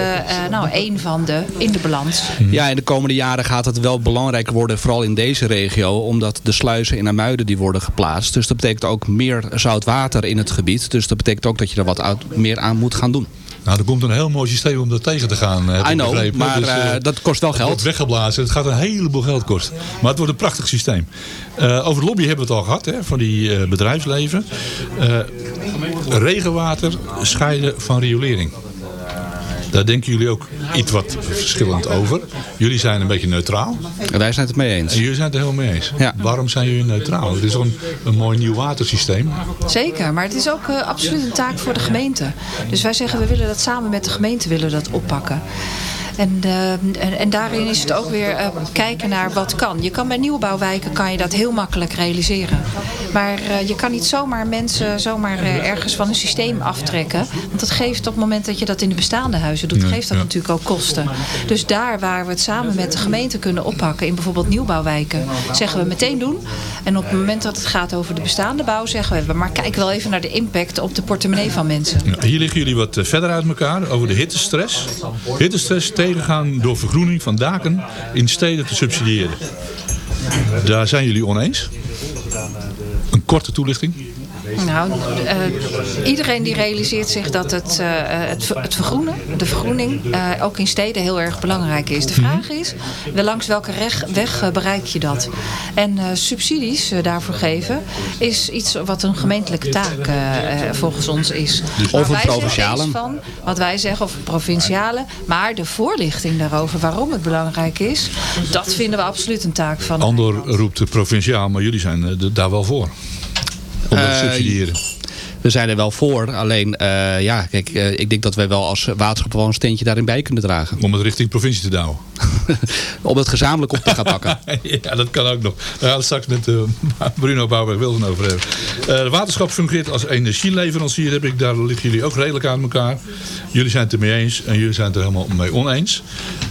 nou één van de in de balans. Ja, in de komende jaren gaat het wel belangrijker worden, vooral in deze regio, omdat de sluizen in Amuiden die worden geplaatst. Dus dat betekent ook meer zout water in het gebied. Dus dat betekent ook dat je er wat uit- meer aan moet gaan doen. Nou, er komt een heel mooi systeem om dat tegen te gaan. I ik know, begrepen. maar, eh, eh, dat kost wel het geld. wordt weggeblazen. Het gaat een heleboel geld kosten. Maar het wordt een prachtig systeem. Eh, over het lobby hebben we het al gehad. Hè, van die bedrijfsleven. Regenwater scheiden van riolering. Daar denken jullie ook iets wat verschillend over. Jullie zijn een beetje neutraal. En wij zijn het mee eens. En jullie zijn het er helemaal mee eens. Waarom zijn jullie neutraal? Het is een, een mooi nieuw watersysteem. Zeker, maar het is ook eh, absoluut een taak voor de gemeente. Dus wij zeggen we willen dat samen met de gemeente willen dat oppakken. En, eh, en, en daarin is het ook weer eh, kijken naar wat kan. Je kan bij nieuwbouwwijken kan je dat heel makkelijk realiseren. Maar eh, je kan niet zomaar mensen zomaar ergens van een systeem aftrekken. Want dat geeft op het moment dat je dat in de bestaande huizen doet, geeft dat ja. natuurlijk ook kosten. Dus daar waar we het samen met de gemeente kunnen oppakken, in bijvoorbeeld nieuwbouwwijken, zeggen we meteen doen. En op het moment dat het gaat over de bestaande bouw, zeggen we, maar kijk wel even naar de impact op de portemonnee van mensen. Ja, Hier liggen jullie wat verder uit elkaar over de hittestress. Hittestress tegengaan door vergroening van daken in steden te subsidiëren. Daar zijn jullie oneens. Een korte toelichting. Nou, eh, iedereen die realiseert zich dat het, eh, het, ver- het vergroenen, de vergroening, eh, ook in steden heel erg belangrijk is. De vraag is, wel langs welke weg eh, bereik je dat? En eh, subsidies eh, daarvoor geven is iets wat een gemeentelijke taak eh, eh, volgens ons is. Dus- Of een provinciale. Van, wat wij zeggen, of provinciale. Maar de voorlichting daarover, waarom het belangrijk is, dat vinden we absoluut een taak van Andor roept de provinciaal, maar jullie zijn eh, daar wel voor. Om dat te subsidiëren. We zijn er wel voor, alleen eh, ja, kijk, eh, ik denk dat wij wel als waterschap wel een steentje daarin bij kunnen dragen. Om het richting provincie te douwen. [laughs] Om het gezamenlijk op te gaan pakken. [laughs] ja, dat kan ook nog. Daar gaan we het straks met eh, [laughs] Bruno Bouwberg-Wilson over hebben. De waterschap fungeert als energieleverancier. Heb ik, daar liggen jullie ook redelijk aan elkaar. Jullie zijn het er mee eens en jullie zijn het er helemaal mee oneens.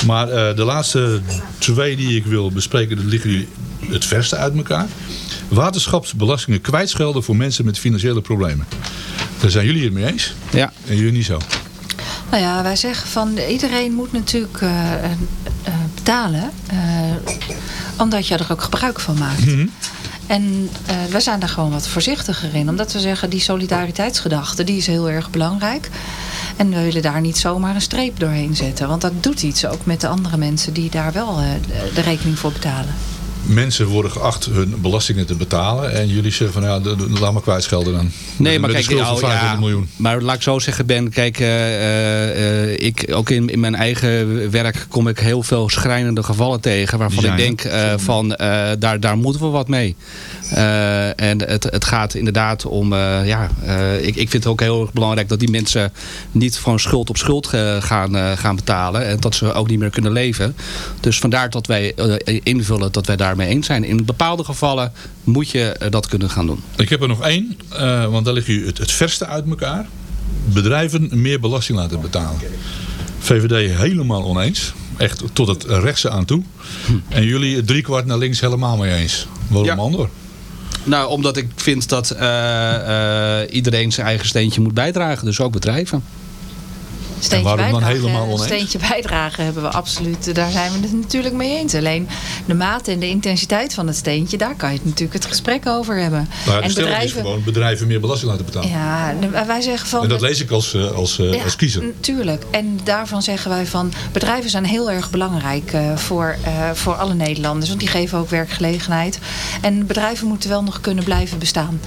Maar de laatste twee die ik wil bespreken, dat liggen jullie het verste uit elkaar. Waterschapsbelastingen kwijtschelden voor mensen met financiële problemen. Daar zijn jullie het mee eens. Ja. En jullie niet zo. Nou ja, wij zeggen van iedereen moet natuurlijk eh, eh, eh, betalen. eh, omdat je er ook gebruik van maakt. En eh wij zijn daar gewoon wat voorzichtiger in. Omdat we zeggen, die solidariteitsgedachte, die is heel erg belangrijk. En we willen daar niet zomaar een streep doorheen zetten. Want dat doet iets ook met de andere mensen die daar wel eh, de rekening voor betalen. Mensen worden geacht hun belastingen te betalen. En jullie zeggen van ja, de- de- laat maar kwijtschelden dan. Nee, Met- maar met kijk, nou, 25 ja, miljoen. maar laat ik zo zeggen, Ben, kijk, eh, eh, ik, ook in, in mijn eigen werk kom ik heel veel schrijnende gevallen tegen, waarvan ik denk eh, van, daar, daar moeten we wat mee. En het, het gaat inderdaad om, ja, ik, ik vind het ook heel erg belangrijk dat die mensen niet van schuld op schuld gaan, gaan betalen en dat ze ook niet meer kunnen leven. Dus vandaar dat wij invullen dat wij daar daarmee eens zijn. In bepaalde gevallen moet je eh, dat kunnen gaan doen. Ik heb er nog één, eh, want daar ligt u het, het verste uit elkaar. Bedrijven meer belasting laten betalen. VVD helemaal oneens. Echt tot het rechtse aan toe. En jullie driekwart naar links helemaal mee eens. Waarom Ja. ander? Nou, omdat ik vind dat eh, iedereen zijn eigen steentje moet bijdragen. Dus ook bedrijven. Steentje bijdragen, steentje bijdragen hebben we absoluut. Daar zijn we het natuurlijk mee eens. Alleen de mate en de intensiteit van het steentje, daar kan je het natuurlijk het gesprek over hebben. Nou, de en stelling is gewoon bedrijven meer belasting laten betalen. Ja, de- wij zeggen van. En dat lees ik als, eh, als, eh, Ja, als kiezer. Natuurlijk. En daarvan zeggen wij van bedrijven zijn heel erg belangrijk eh, voor, voor alle Nederlanders. Want die geven ook werkgelegenheid. En bedrijven moeten wel nog kunnen blijven bestaan.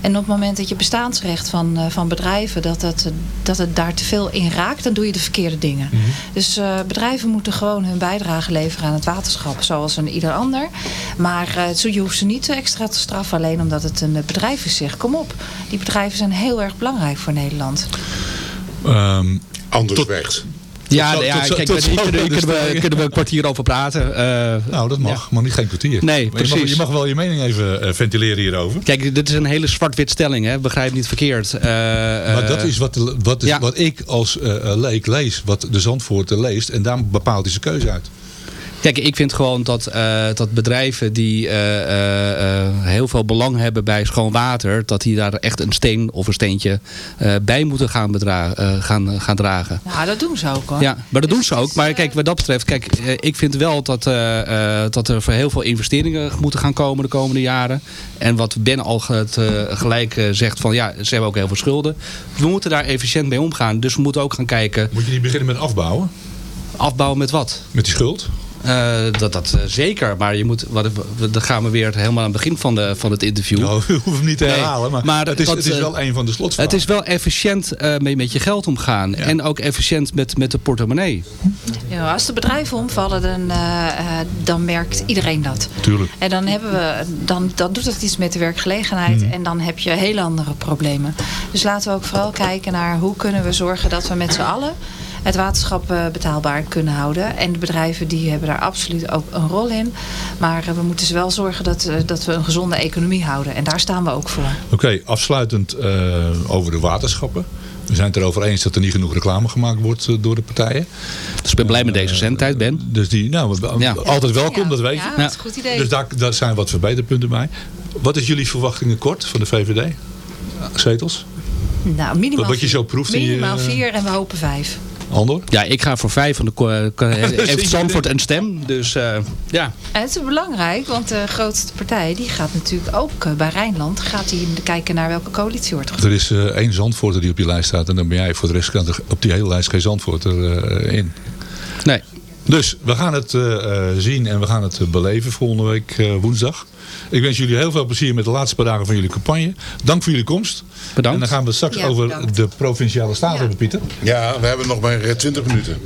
En op het moment dat je bestaansrecht van, van bedrijven, dat het, dat het daar te veel in raakt, dan doe je de verkeerde dingen. Dus eh, bedrijven moeten gewoon hun bijdrage leveren aan het waterschap, zoals een ieder ander. Maar eh, zo, je hoeft ze niet extra te straffen, alleen omdat het een bedrijf is. Zeg, kom op. Die bedrijven zijn heel erg belangrijk voor Nederland. Ehm, Anders werkt. Ja, zo- ja tot zo- kijk, tot hier zo kunnen, we, kunnen we een kwartier over praten. Eh, nou, dat mag, maar niet geen kwartier. Nee, Maar je mag, precies. je mag wel je mening even eh, ventileren hierover. Kijk, dit is een hele zwart-wit stelling, hè? begrijp niet verkeerd. Eh, Maar dat is, wat, de- wat, is ja. wat ik als leek lees, wat de Zandvoorter leest. En daar bepaalt hij zijn keuze uit. Kijk, ik vind gewoon dat, eh, dat bedrijven die eh, eh, eh, heel veel belang hebben bij schoon water, dat die daar echt een steen of een steentje eh, bij moeten gaan, bedra- eh, gaan, gaan dragen. Nou, dat doen ze ook hoor. Ja, maar dat doen ze ook. Maar kijk, wat dat betreft, kijk, ik vind wel dat, eh, eh, dat er voor heel veel investeringen moeten gaan komen de komende jaren. En wat Ben al eh, gelijk zegt van ja, ze hebben ook heel veel schulden. We moeten daar efficiënt mee omgaan. Dus we moeten ook gaan kijken. Moet je niet beginnen met afbouwen? Afbouwen met wat? Met die schuld? Eh, dat, dat eh, zeker, maar je moet, wat, dan gaan we weer helemaal aan het begin van, de, van het interview. Nou, [laughs] we hoeven hem niet te Nee, herhalen. Maar, het, is, dat, het is eh, wel een van de slotvragen. Het is wel efficiënt eh, mee met je geld omgaan. En ook efficiënt met, met de portemonnee. Ja, als de bedrijven omvallen, dan, dan merkt iedereen dat. Tuurlijk. En dan, hebben we, dan, dan doet het iets met de werkgelegenheid Mhm. en dan heb je hele andere problemen. Dus laten we ook vooral kijken naar hoe kunnen we zorgen dat we met z'n allen het waterschap eh, betaalbaar kunnen houden. En de bedrijven die hebben daar absoluut ook een rol in. Maar eh, we moeten ze wel zorgen dat, eh, dat we een gezonde economie houden. En daar staan we ook voor. Oké, afsluitend eh, over de waterschappen. We zijn het erover eens dat er niet genoeg reclame gemaakt wordt door de partijen. Dus ik ben blij met deze zendtijd, Ben. Dus die, nou, Ja. altijd welkom, dat weet je. Ja, dat is een goed idee. Dus daar, daar zijn wat verbeterpunten bij. Wat is jullie verwachtingen kort van de VVD? Zetels? Nou, minimaal Wat je zo proeft in je- Minimaal vier en we hopen vijf. Andor? Ja, ik ga voor vijf van de ko- ko- heeft Zandvoort een stem. Dus eh, ja. En het is belangrijk, want de grootste partij die gaat natuurlijk ook eh, bij Rijnland gaat die kijken naar welke coalitie wordt Er is eh, één Zandvoorter die op je lijst staat. En dan ben jij voor de rest kan op die hele lijst geen Zandvoorter eh, in. Nee. Dus we gaan het eh, eh, zien en we gaan het eh, beleven volgende week eh, woensdag. Ik wens jullie heel veel plezier met de laatste paar dagen van jullie campagne. Dank voor jullie komst. Bedankt. En dan gaan we straks Ja, over bedankt. de provinciale staten hebben, Pieter. Ja, we hebben nog maar eh, 20 minuten.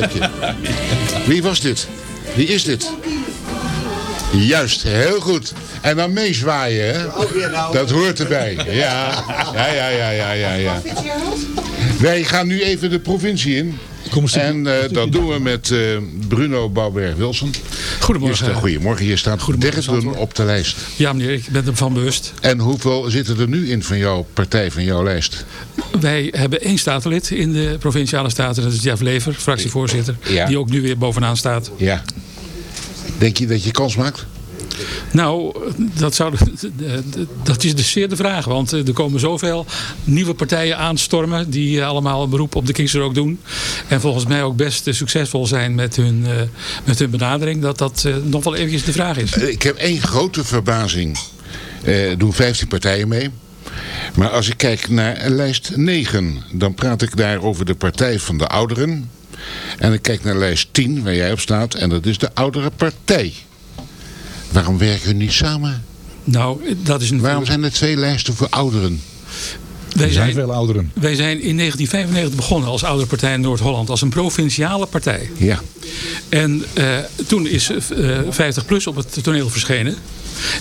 Heb je. Wie was dit? Wie is dit? Juist, heel goed. En dan meezwaaien, hè? Dat hoort erbij. Ja, ja, ja, ja, ja, ja. ja. Wij gaan nu even de provincie in. En eh, dat doen we met eh, Bruno Bouwberg-Wilson. Goedemorgen. Hier staat- Goedemorgen, hier staat Derden op de lijst. Ja meneer, ik ben ervan bewust. En hoeveel zitten er nu in van jouw partij, van jouw lijst? Wij hebben één statenlid in de Provinciale Staten. Dat is Jeff Lever, fractievoorzitter. Ja. Die ook nu weer bovenaan staat. Ja. Denk je dat je kans maakt? Nou, dat, zou, dat is dus zeer de vraag. Want er komen zoveel nieuwe partijen aanstormen. Die eh, allemaal een beroep op de kiezer ook doen. En volgens mij ook best succesvol zijn met hun, eh, met hun benadering. Dat dat eh, nog wel eventjes de vraag is. Ik heb één grote verbazing. Er doen 15 partijen mee. Maar als ik kijk naar lijst 9, dan praat ik daar over de Partij van de Ouderen. En ik kijk naar lijst 10, waar jij op staat, en dat is de Oudere Partij. Waarom werken we niet samen? Nou, dat is een... Waarom zijn er twee lijsten voor ouderen? Wij zijn, veel ouderen. wij zijn in 1995 begonnen als oude partij in Noord-Holland. Als een provinciale partij. Ja. En eh, toen is eh 50PLUS op het toneel verschenen.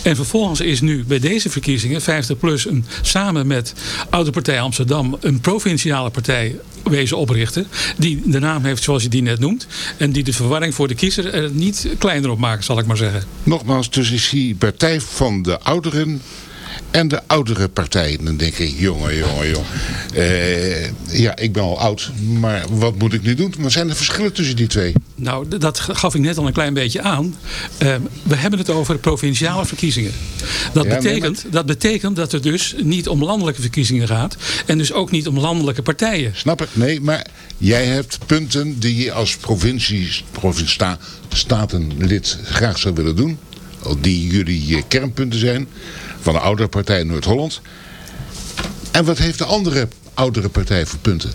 En vervolgens is nu bij deze verkiezingen 50PLUS een, samen met Oude Partij Amsterdam een provinciale partij wezen oprichten. Die de naam heeft zoals je die net noemt. En die de verwarring voor de kiezer er niet kleiner op maakt, zal ik maar zeggen. Nogmaals, dus is die Partij van de Ouderen en de oudere partij. Dan denk ik, jongen, jongen, jongen. Eh, ja, ik ben al oud, maar wat moet ik nu doen? Maar zijn er verschillen tussen die twee? Nou, dat gaf ik net al een klein beetje aan. Eh, we hebben het over provinciale verkiezingen. Dat, Ja, betekent, dat betekent dat het dus niet om landelijke verkiezingen gaat. En dus ook niet om landelijke partijen. Snap ik? Nee, maar jij hebt punten die je als provincie, provincie statenlid graag zou willen doen. Die jullie kernpunten zijn van de oudere partij Noord-Holland. En wat heeft de andere oudere partij voor punten?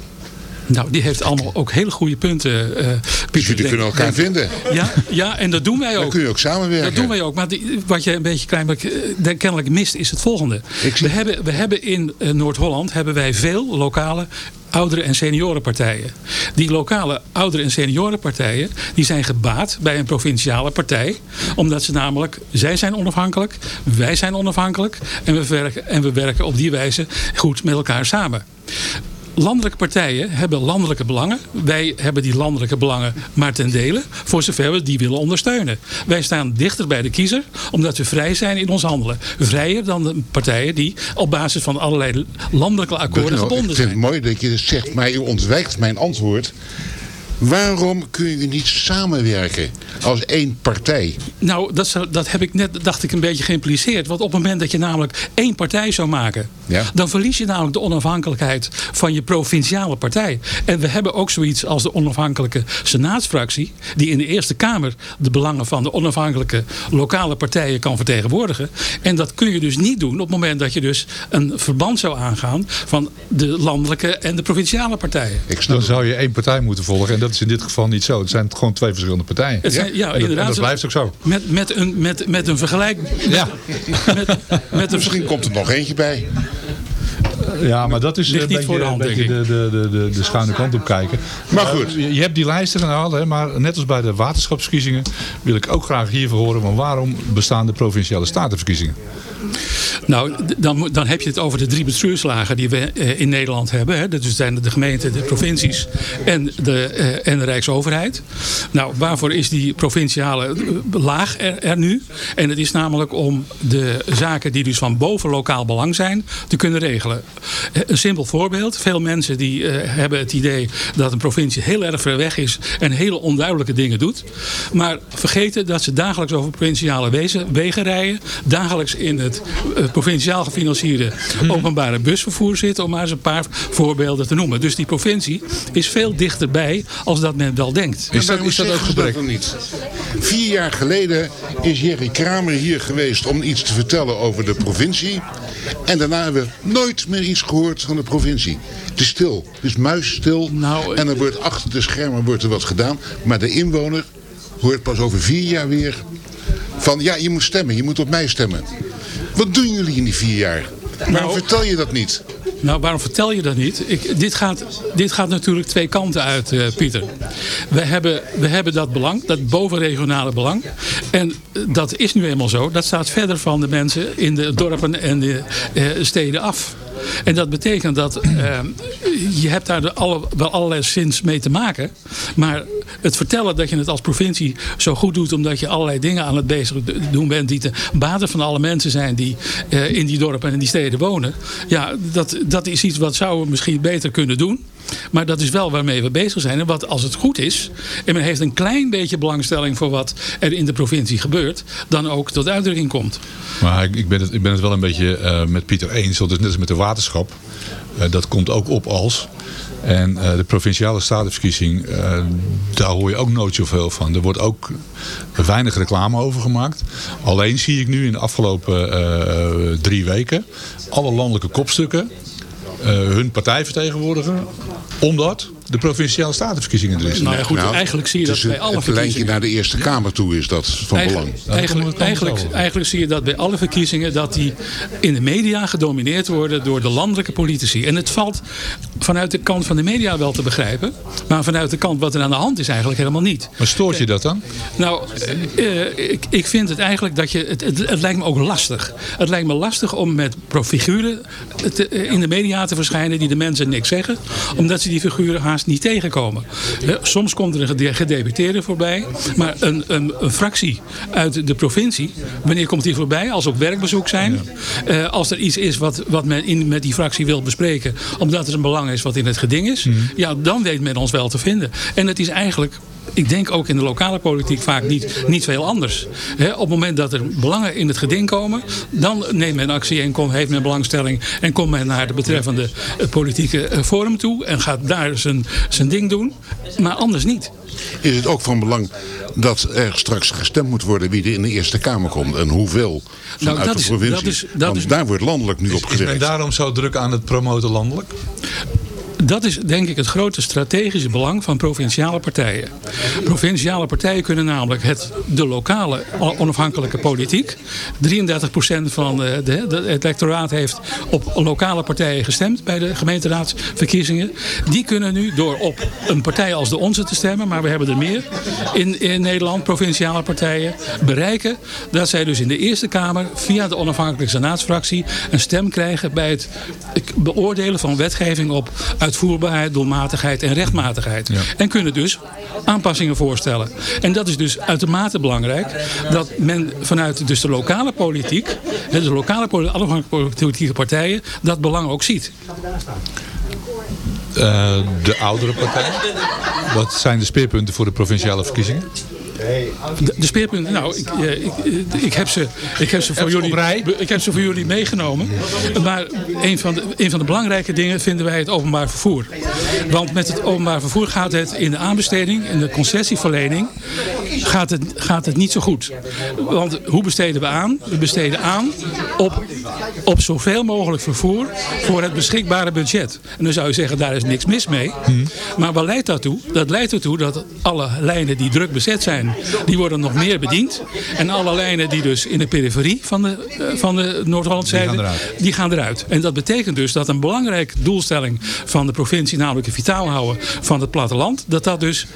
Nou, die heeft allemaal ook hele goede punten. eh Dus jullie kunnen elkaar vinden. Ja, ja, en dat doen wij ook. Dan kun je ook samenwerken. Dat doen wij ook. Maar die- wat je een beetje beetje, eh, kennelijk mist is het volgende. We hebben, we hebben in eh, Noord-Holland hebben wij veel lokale oudere- en seniorenpartijen. Die lokale oudere- en seniorenpartijen die zijn gebaat bij een provinciale partij. Omdat ze namelijk, zij zijn onafhankelijk, wij zijn onafhankelijk. En we werken, en we werken op die wijze goed met elkaar samen. Landelijke partijen hebben landelijke belangen. Wij hebben die landelijke belangen maar ten dele. Voor zover we die willen ondersteunen. Wij staan dichter bij de kiezer. Omdat we vrij zijn in ons handelen. Vrijer dan de partijen die op basis van allerlei landelijke akkoorden Bruno, gebonden ik vind zijn. het mooi dat je zegt, maar je ontwijkt mijn antwoord. Waarom kun je niet samenwerken als één partij? Nou, dat, zou- dat heb ik net, dacht ik, een beetje geïmpliceerd. Want op het moment dat je namelijk één partij zou maken... Ja. dan verlies je namelijk de onafhankelijkheid van je provinciale partij. En we hebben ook zoiets als de onafhankelijke senaatsfractie... die in de Eerste Kamer de belangen van de onafhankelijke lokale partijen kan vertegenwoordigen. En dat kun je dus niet doen op het moment dat je dus een verband zou aangaan... van de landelijke en de provinciale partijen. Dan zou je één partij moeten volgen. En dat is in dit geval niet zo. Het zijn gewoon twee verschillende partijen. Het zijn- ja, En dat- inderdaad. En dat blijft ook zo. Met, met, een, met, met een vergelijk... Ja. Met, met een Misschien komt er nog eentje bij. Ja, maar dat is Ligt een niet beetje, voor de hand, een beetje denk de, de, de, de, de schuine kant op kijken. Maar Eh, goed. je je hebt die lijsten gehaald, hè, maar net als bij de waterschapsverkiezingen wil ik ook graag hiervoor horen. van waarom bestaan de provinciale statenverkiezingen? Nou, dan, dan heb je het over de drie bestuurslagen die we eh, in Nederland hebben. Hè. Dat zijn de gemeenten, de provincies en de, eh, en de Rijksoverheid. Nou, waarvoor is die provinciale eh, laag er, nu? En het is namelijk om de zaken die dus van boven lokaal belang zijn te kunnen regelen. Een simpel voorbeeld. Veel mensen die hebben het idee dat een provincie heel erg ver weg is en hele onduidelijke dingen doet. Maar vergeten dat ze dagelijks over provinciale wezen, wegen rijden. Dagelijks in het eh, provinciaal gefinancierde openbare busvervoer zitten. Om maar eens een paar voorbeelden te noemen. Dus die provincie is veel dichterbij als dat men wel denkt. En waarom zeggen ze dat dan niet? Vier jaar geleden is Jerry Kramer hier geweest om iets te vertellen over de provincie. En daarna hebben we nooit meer iets gehoord van de provincie. Het is stil. Het is muisstil. Nou, en er wordt achter de schermen wordt er wat gedaan. Maar de inwoner hoort pas over vier jaar weer van ja, je moet stemmen. Je moet op mij stemmen. Wat doen jullie in die vier jaar? Waarom Nou, vertel je dat niet? Nou, waarom vertel je dat niet? Ik, dit, gaat, dit gaat natuurlijk twee kanten uit, eh, Pieter. We hebben, we hebben dat belang, dat bovenregionale belang. En eh, dat is nu eenmaal zo. Dat staat verder van de mensen in de dorpen en de eh, steden af. En dat betekent dat eh, je hebt daar de alle, wel allerlei zins mee te maken. Maar het vertellen dat je het als provincie zo goed doet... omdat je allerlei dingen aan het bezig doen bent... die te baten van alle mensen zijn die eh, in die dorpen en die steden wonen. Ja, dat, dat is iets wat zouden we misschien beter kunnen doen. Maar dat is wel waarmee we bezig zijn. En wat als het goed is... en men heeft een klein beetje belangstelling voor wat er in de provincie gebeurt... dan ook tot uitdrukking komt. Maar ik, ben, het, ik ben het wel een beetje eh, met Pieter eens. Want net als met de waterschap. Eh, dat komt ook op als. En eh, de provinciale statenverkiezing, daar hoor je ook nooit zoveel van. Er wordt ook weinig reclame over gemaakt. Alleen zie ik nu in de afgelopen drie weken alle landelijke kopstukken hun partij vertegenwoordigen. Omdat de provinciale statenverkiezingen er is. Nou ja, goed, eigenlijk zie je dat bij alle Het lijntje verkiezingen. naar de Eerste Kamer toe is dat van belang. eigenlijk, eigenlijk, eigenlijk zie je dat bij alle verkiezingen dat die in de media gedomineerd worden door de landelijke politici. En het valt vanuit de kant van de media wel te begrijpen. Maar vanuit de kant wat er aan de hand is eigenlijk helemaal niet. Maar stoort je dat dan? Nou, eh, eh, ik, ik vind het eigenlijk dat je... Het, het, het lijkt me ook lastig. Het lijkt me lastig om met figuren te- eh, in de media te verschijnen die de mensen niks zeggen. Omdat ze die figuren haast niet tegenkomen. Soms komt er een gede- gedeputeerde voorbij. Maar een, een, een fractie uit de provincie. Wanneer komt die voorbij? Als ze op werkbezoek zijn. Als er iets is wat, wat men in, met die fractie wil bespreken. Omdat er een belang is wat in het geding is. Ja, dan weet men ons wel te vinden. En het is eigenlijk ik denk ook in de lokale politiek vaak niet, niet veel anders. Hè, op het moment dat er belangen in het geding komen, dan neemt men actie en kom, heeft men belangstelling en komt men naar de betreffende eh, politieke eh, forum toe en gaat daar zijn, zijn ding doen. Maar anders niet. Is het ook van belang dat er straks gestemd moet worden wie er in de Eerste Kamer komt en hoeveel vanuit Nou, dat de is- provincie? dat is- dat Want is- daar wordt landelijk nu op Is men daarom zo druk aan het promoten landelijk? Dat is denk ik het grote strategische belang van provinciale partijen. Provinciale partijen kunnen namelijk het, de lokale onafhankelijke politiek. 33% van eh, de, het electoraat heeft op lokale partijen gestemd bij de gemeenteraadsverkiezingen. Die kunnen nu door op een partij als de onze te stemmen, maar we hebben er meer in, in Nederland, provinciale partijen, bereiken dat zij dus in de Eerste Kamer via de onafhankelijke senaatsfractie een stem krijgen bij het beoordelen van wetgeving op uitvoerbaarheid, doelmatigheid en rechtmatigheid. En kunnen dus aanpassingen voorstellen. En dat is dus uitermate belangrijk dat men vanuit dus de lokale politiek, hè, de lokale politieke partijen, dat belang ook ziet. Eh, de oudere partij. Wat zijn de speerpunten voor de provinciale verkiezingen? De, de speerpunten, nou, ik, eh, ik, eh, ik, heb ze, ik, heb ze voor jullie, ik heb ze voor jullie meegenomen. Maar een van, de, een van de belangrijke dingen vinden wij het openbaar vervoer. Want met het openbaar vervoer gaat het in de aanbesteding, in de concessieverlening, gaat het, gaat het niet zo goed. Want hoe besteden we aan? We besteden aan op, op zoveel mogelijk vervoer voor het beschikbare budget. En dan zou je zeggen, daar is niks mis mee. Maar wat leidt dat toe? Dat leidt ertoe dat alle lijnen die druk bezet zijn, die worden nog meer bediend. En alle lijnen die dus in de periferie van de, eh, van de Noord-Hollandse Die gaan zijde, eruit. die gaan eruit. En dat betekent dus dat een belangrijke doelstelling van de provincie, namelijk het vitaal houden van het platteland, dat dat dus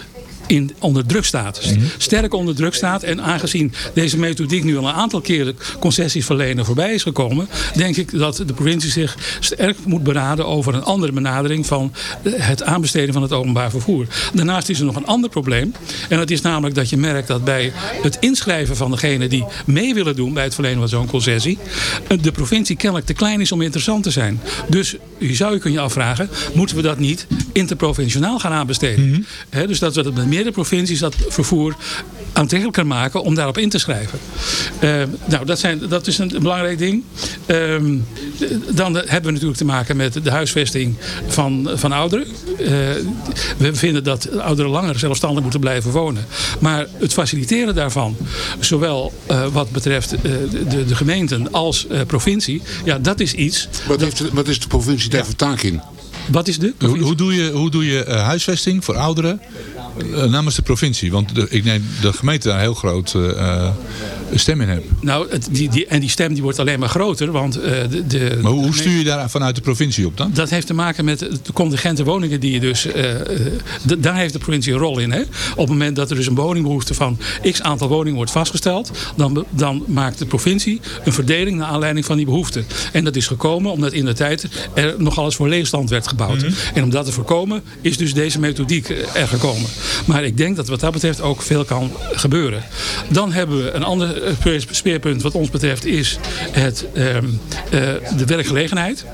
in, onder druk staat. St- Sterk onder druk staat. En aangezien deze methodiek nu al een aantal keren concessies verlenen voorbij is gekomen, denk ik dat de provincie zich sterk moet beraden over een andere benadering van het aanbesteden van het openbaar vervoer. Daarnaast is er nog een ander probleem. En dat is namelijk dat je merkt dat bij het inschrijven van degenen die mee willen doen bij het verlenen van zo'n concessie, eh, de provincie kennelijk te klein is om interessant te zijn. Dus je zou je kunnen afvragen, moeten we dat niet interprovinciaal gaan aanbesteden? Hè, dus dat we dat met meerdere provincies dat vervoer aantrekkelijker maken om daarop in te schrijven. Eh, nou, dat, zijn, dat is een belangrijk ding. Ehm, dan hebben we natuurlijk te maken met de huisvesting van, van ouderen. Eh, we vinden dat ouderen langer zelfstandig moeten blijven wonen. Maar het faciliteren daarvan, zowel eh, wat betreft eh, de, de gemeenten als eh, provincie, ja, dat is iets. Wat, heeft de- wat is de provincie daar voor taak in? Wat is de? Hoe, hoe doe je, hoe doe je eh, huisvesting voor ouderen namens de provincie, want de, ik neem de gemeente daar een heel groot eh, eh, stem in heb. Nou, het, die, die, en die stem die wordt alleen maar groter. Want, eh, de, de, Maar hoe, hoe stuur je daar vanuit de provincie op dan? Dat heeft te maken met de contingente woningen die je dus... eh, eh, daar heeft de provincie een rol in. Hè? Op het moment dat er dus een woningbehoefte van x aantal woningen wordt vastgesteld... dan, dan maakt de provincie een verdeling naar aanleiding van die behoefte. En dat is gekomen omdat in de tijd er nogal eens voor leegstand werd gebouwd. Mhm. En om dat te voorkomen is dus deze methodiek eh, er gekomen. Maar ik denk dat wat dat betreft ook veel kan gebeuren. Dan hebben we een ander eh, speer- speerpunt wat ons betreft is het, ehm, eh, de werkgelegenheid.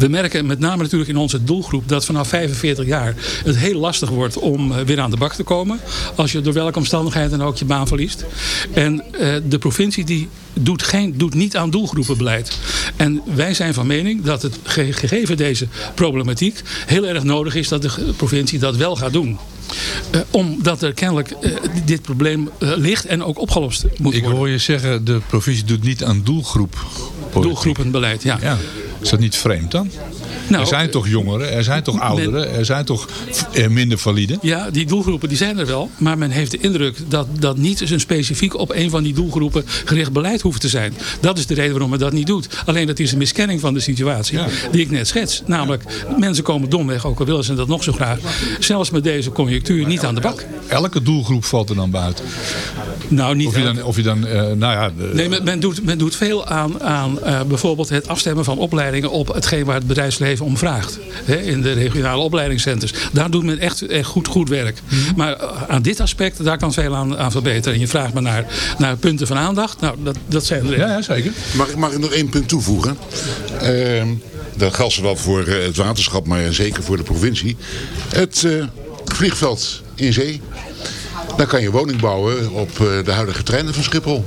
We merken met name natuurlijk in onze doelgroep dat vanaf 45 jaar het heel lastig wordt om eh, weer aan de bak te komen. Als je door welke omstandigheid dan ook je baan verliest. En eh, de provincie die doet, geen, doet niet aan doelgroepenbeleid. En wij zijn van mening dat het ge- gegeven deze problematiek heel erg nodig is dat de provincie dat wel gaat doen. Eh, omdat er kennelijk dit probleem ligt en ook opgelost moet Ik worden. hoor je zeggen, de provincie doet niet aan doelgroep. Doelgroepenbeleid, ja. Is dat niet vreemd dan? Nou, er zijn toch jongeren, er zijn toch ouderen, er zijn toch eh, minder valide? Ja, die doelgroepen die zijn er wel. Maar men heeft de indruk dat dat niet eens een specifiek op een van die doelgroepen gericht beleid hoeft te zijn. Dat is de reden waarom men dat niet doet. Alleen dat is een miskenning van de situatie die ik net schets. Namelijk, mensen komen domweg, ook al willen ze dat nog zo graag. Zelfs met deze conjunctuur niet aan de bak. Elke doelgroep valt er dan buiten. Nou, niet Of je dan, of je dan eh, nou ja... Nee, men, men doet, men doet veel aan, aan eh, bijvoorbeeld het afstemmen van opleidingen op hetgeen waar het bedrijfsleven om vraagt. Hè, in de regionale opleidingscenters. Daar doet men echt, echt goed, goed werk. Mhm. Maar eh, aan dit aspect, daar kan veel aan, aan verbeteren. En je vraagt me naar, naar punten van aandacht. Nou, dat, dat zijn er. Ja, ja, zeker. Mag, ik- mag ik nog één punt toevoegen? Ehm, dat geldt zowel voor eh, het waterschap, maar zeker voor de provincie. Het eh, vliegveld in zee. Daar kan je woning bouwen op eh, de huidige treinen van Schiphol.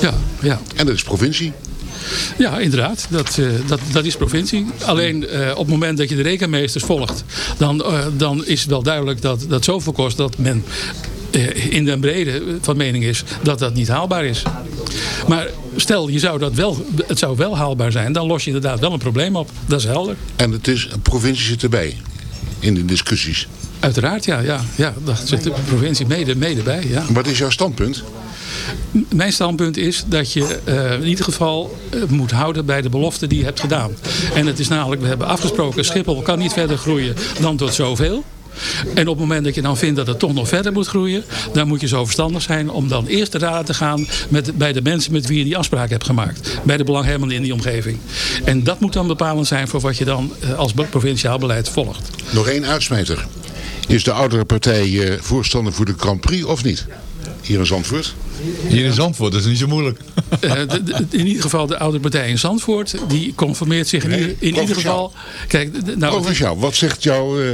Ja, ja. En dat is provincie. Ja, inderdaad. Dat, eh, dat, dat is provincie. Alleen eh, op het moment dat je de rekenmeesters volgt, dan, eh, dan is wel duidelijk dat dat zoveel kost dat men in den brede van mening is dat dat niet haalbaar is. Maar stel, je zou dat wel, het zou wel haalbaar zijn, dan los je inderdaad wel een probleem op. Dat is helder. En het is, provincie zit erbij in de discussies. Uiteraard, ja. ja, ja dat zit de provincie mede, mede bij. Ja. Wat is jouw standpunt? Mijn standpunt is dat je eh, in ieder geval eh, moet houden bij de belofte die je hebt gedaan. En het is namelijk, we hebben afgesproken, Schiphol kan niet verder groeien dan tot zoveel. En op het moment dat je dan vindt dat het toch nog verder moet groeien, dan moet je zo verstandig zijn om dan eerst te raden te gaan met, bij de mensen met wie je die afspraak hebt gemaakt. Bij de belanghebbenden in die omgeving. En dat moet dan bepalend zijn voor wat je dan eh, als provinciaal beleid volgt. Nog één uitsmijter. Is de oudere partij voorstander voor de Grand Prix of niet? Hier in Zandvoort? Hier in Zandvoort, dat is niet zo moeilijk. Eh, de- de- in ieder geval de oude partij in Zandvoort, die conformeert zich in, Nee, in ieder geval... Kijk, nou, Provinciaal, wat zegt jouw eh,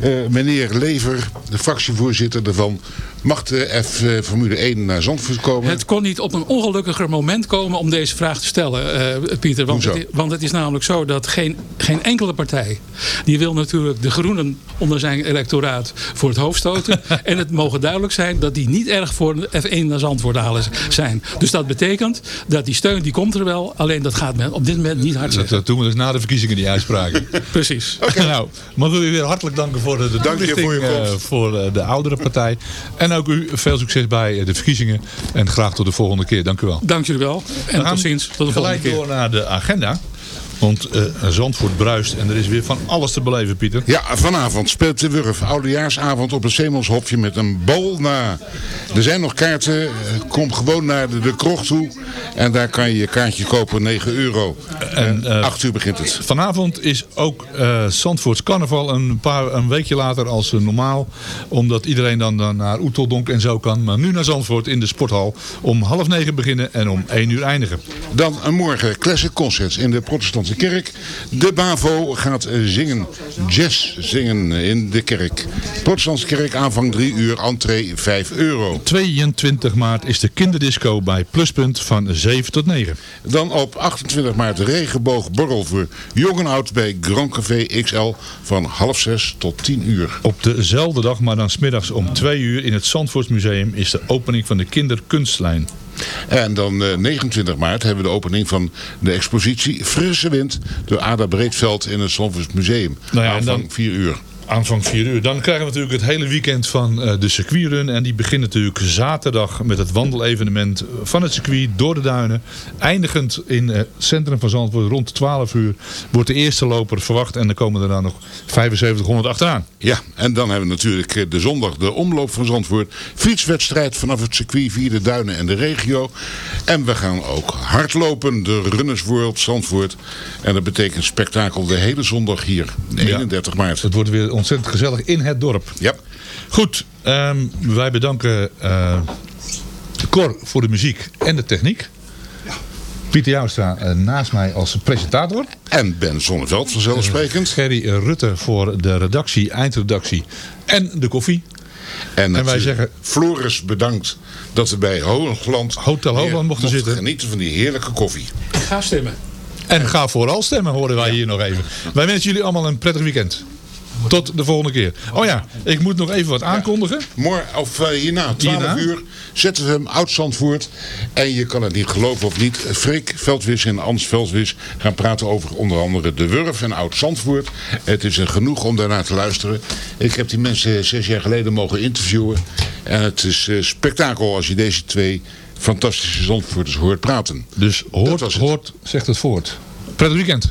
eh, meneer Lever, de fractievoorzitter ervan... mag de F eh, Formule 1 naar Zandvoort komen? Het kon niet op een ongelukkiger moment komen om deze vraag te stellen, eh, Pieter. Want het, want het is namelijk zo dat geen, geen enkele partij... die wil natuurlijk de groenen onder zijn electoraat voor het hoofd stoten. [laughs] en het mogen duidelijk zijn dat die niet erg voor de F1 naar Zandvoort halen zijn. Dus dat betekent dat die steun die komt er wel. Alleen dat gaat men op dit moment niet hard Dat, doen we dus na de verkiezingen, die uitspraken. [laughs] Precies. [laughs] Nou, mag u weer hartelijk danken voor de, de Dank je toelichting voor je eh, komst. voor eh, de oudere partij. En ook u veel succes bij eh, de verkiezingen. En graag tot de volgende keer. Dank u wel. Dank jullie wel. En tot ziens. Tot de volgende Gelijk keer. door naar de agenda. Want eh, Zandvoort bruist en er is weer van alles te beleven, Pieter. Ja, vanavond speelt de Wurf. Oudejaarsavond op het Zeemanshofje met een bal na. Er zijn nog kaarten. Eh, Kom gewoon naar de, de krocht toe. En daar kan je je kaartje kopen, 9 euro. En eh, 8 uur begint het. Vanavond is ook eh Zandvoorts carnaval een, paar, een weekje later als normaal. Omdat iedereen dan, dan naar Oeteldonk en zo kan. Maar nu naar Zandvoort in de sporthal. Om half negen beginnen en om één uur eindigen. Dan een morgen classic concerts in de protestantse kerk. De BAVO gaat zingen, jazz zingen in de kerk. Protestantse kerk aanvang 3 uur, entree 5 euro. 22 maart is de kinderdisco bij Pluspunt van 7 tot 9. Dan op 28 maart de regenboogborrel voor jong en oud bij Grand Café XL van half 6 tot 10 uur. Op dezelfde dag, maar dan smiddags om 2 uur in het Zandvoortsmuseum is de opening van de kinderkunstlijn. En dan eh, 29 maart hebben we de opening van de expositie Frisse Wind door Ada Breedveld in het Zandvoorts Museum. Nou ja, Aanvang dan- 4 uur. Aanvang 4 uur. Dan krijgen we natuurlijk het hele weekend van eh, de circuitrun. En die begint natuurlijk zaterdag met het wandelevenement van het circuit door de duinen. Eindigend in het centrum van Zandvoort rond 12 uur wordt de eerste loper verwacht. En dan komen er dan nog 7500 achteraan. Ja, en dan hebben we natuurlijk eh, de zondag de omloop van Zandvoort. Fietswedstrijd vanaf het circuit via de duinen en de regio. En we gaan ook hardlopen, de Runners World Zandvoort. En dat betekent spektakel de hele zondag hier, de 31 maart. Het wordt weer ontzettend gezellig in het dorp. Ja. Goed, ehm, wij bedanken eh Cor voor de muziek en de techniek. Pieter Joustra eh, naast mij als presentator. En Ben Zonneveld vanzelfsprekend. Gerry Rutte voor de redactie, eindredactie en de koffie. En, wij natuurlijk zeggen- Floris bedankt dat we bij Hoogland, Hotel Hoogland mochten zitten. genieten van die heerlijke koffie. Ga stemmen. En ga vooral stemmen, horen wij hier nog even. Wij wensen jullie allemaal een prettig weekend. Tot de volgende keer. Oh ja, ik moet nog even wat aankondigen. Morgen, of eh, hierna, 12 Hierna? uur, zetten we hem oud Zandvoort. En je kan het niet geloven of niet. Freek Veldwis en Ans Veldwis gaan praten over onder andere de Wurf en oud Zandvoort. Het is een genoeg om daarnaar te luisteren. Ik heb die mensen zes jaar geleden mogen interviewen. En het is eh, spektakel als je deze twee fantastische Zandvoorters hoort praten. Dus hoort, hoort, zegt het voort. Prettig weekend.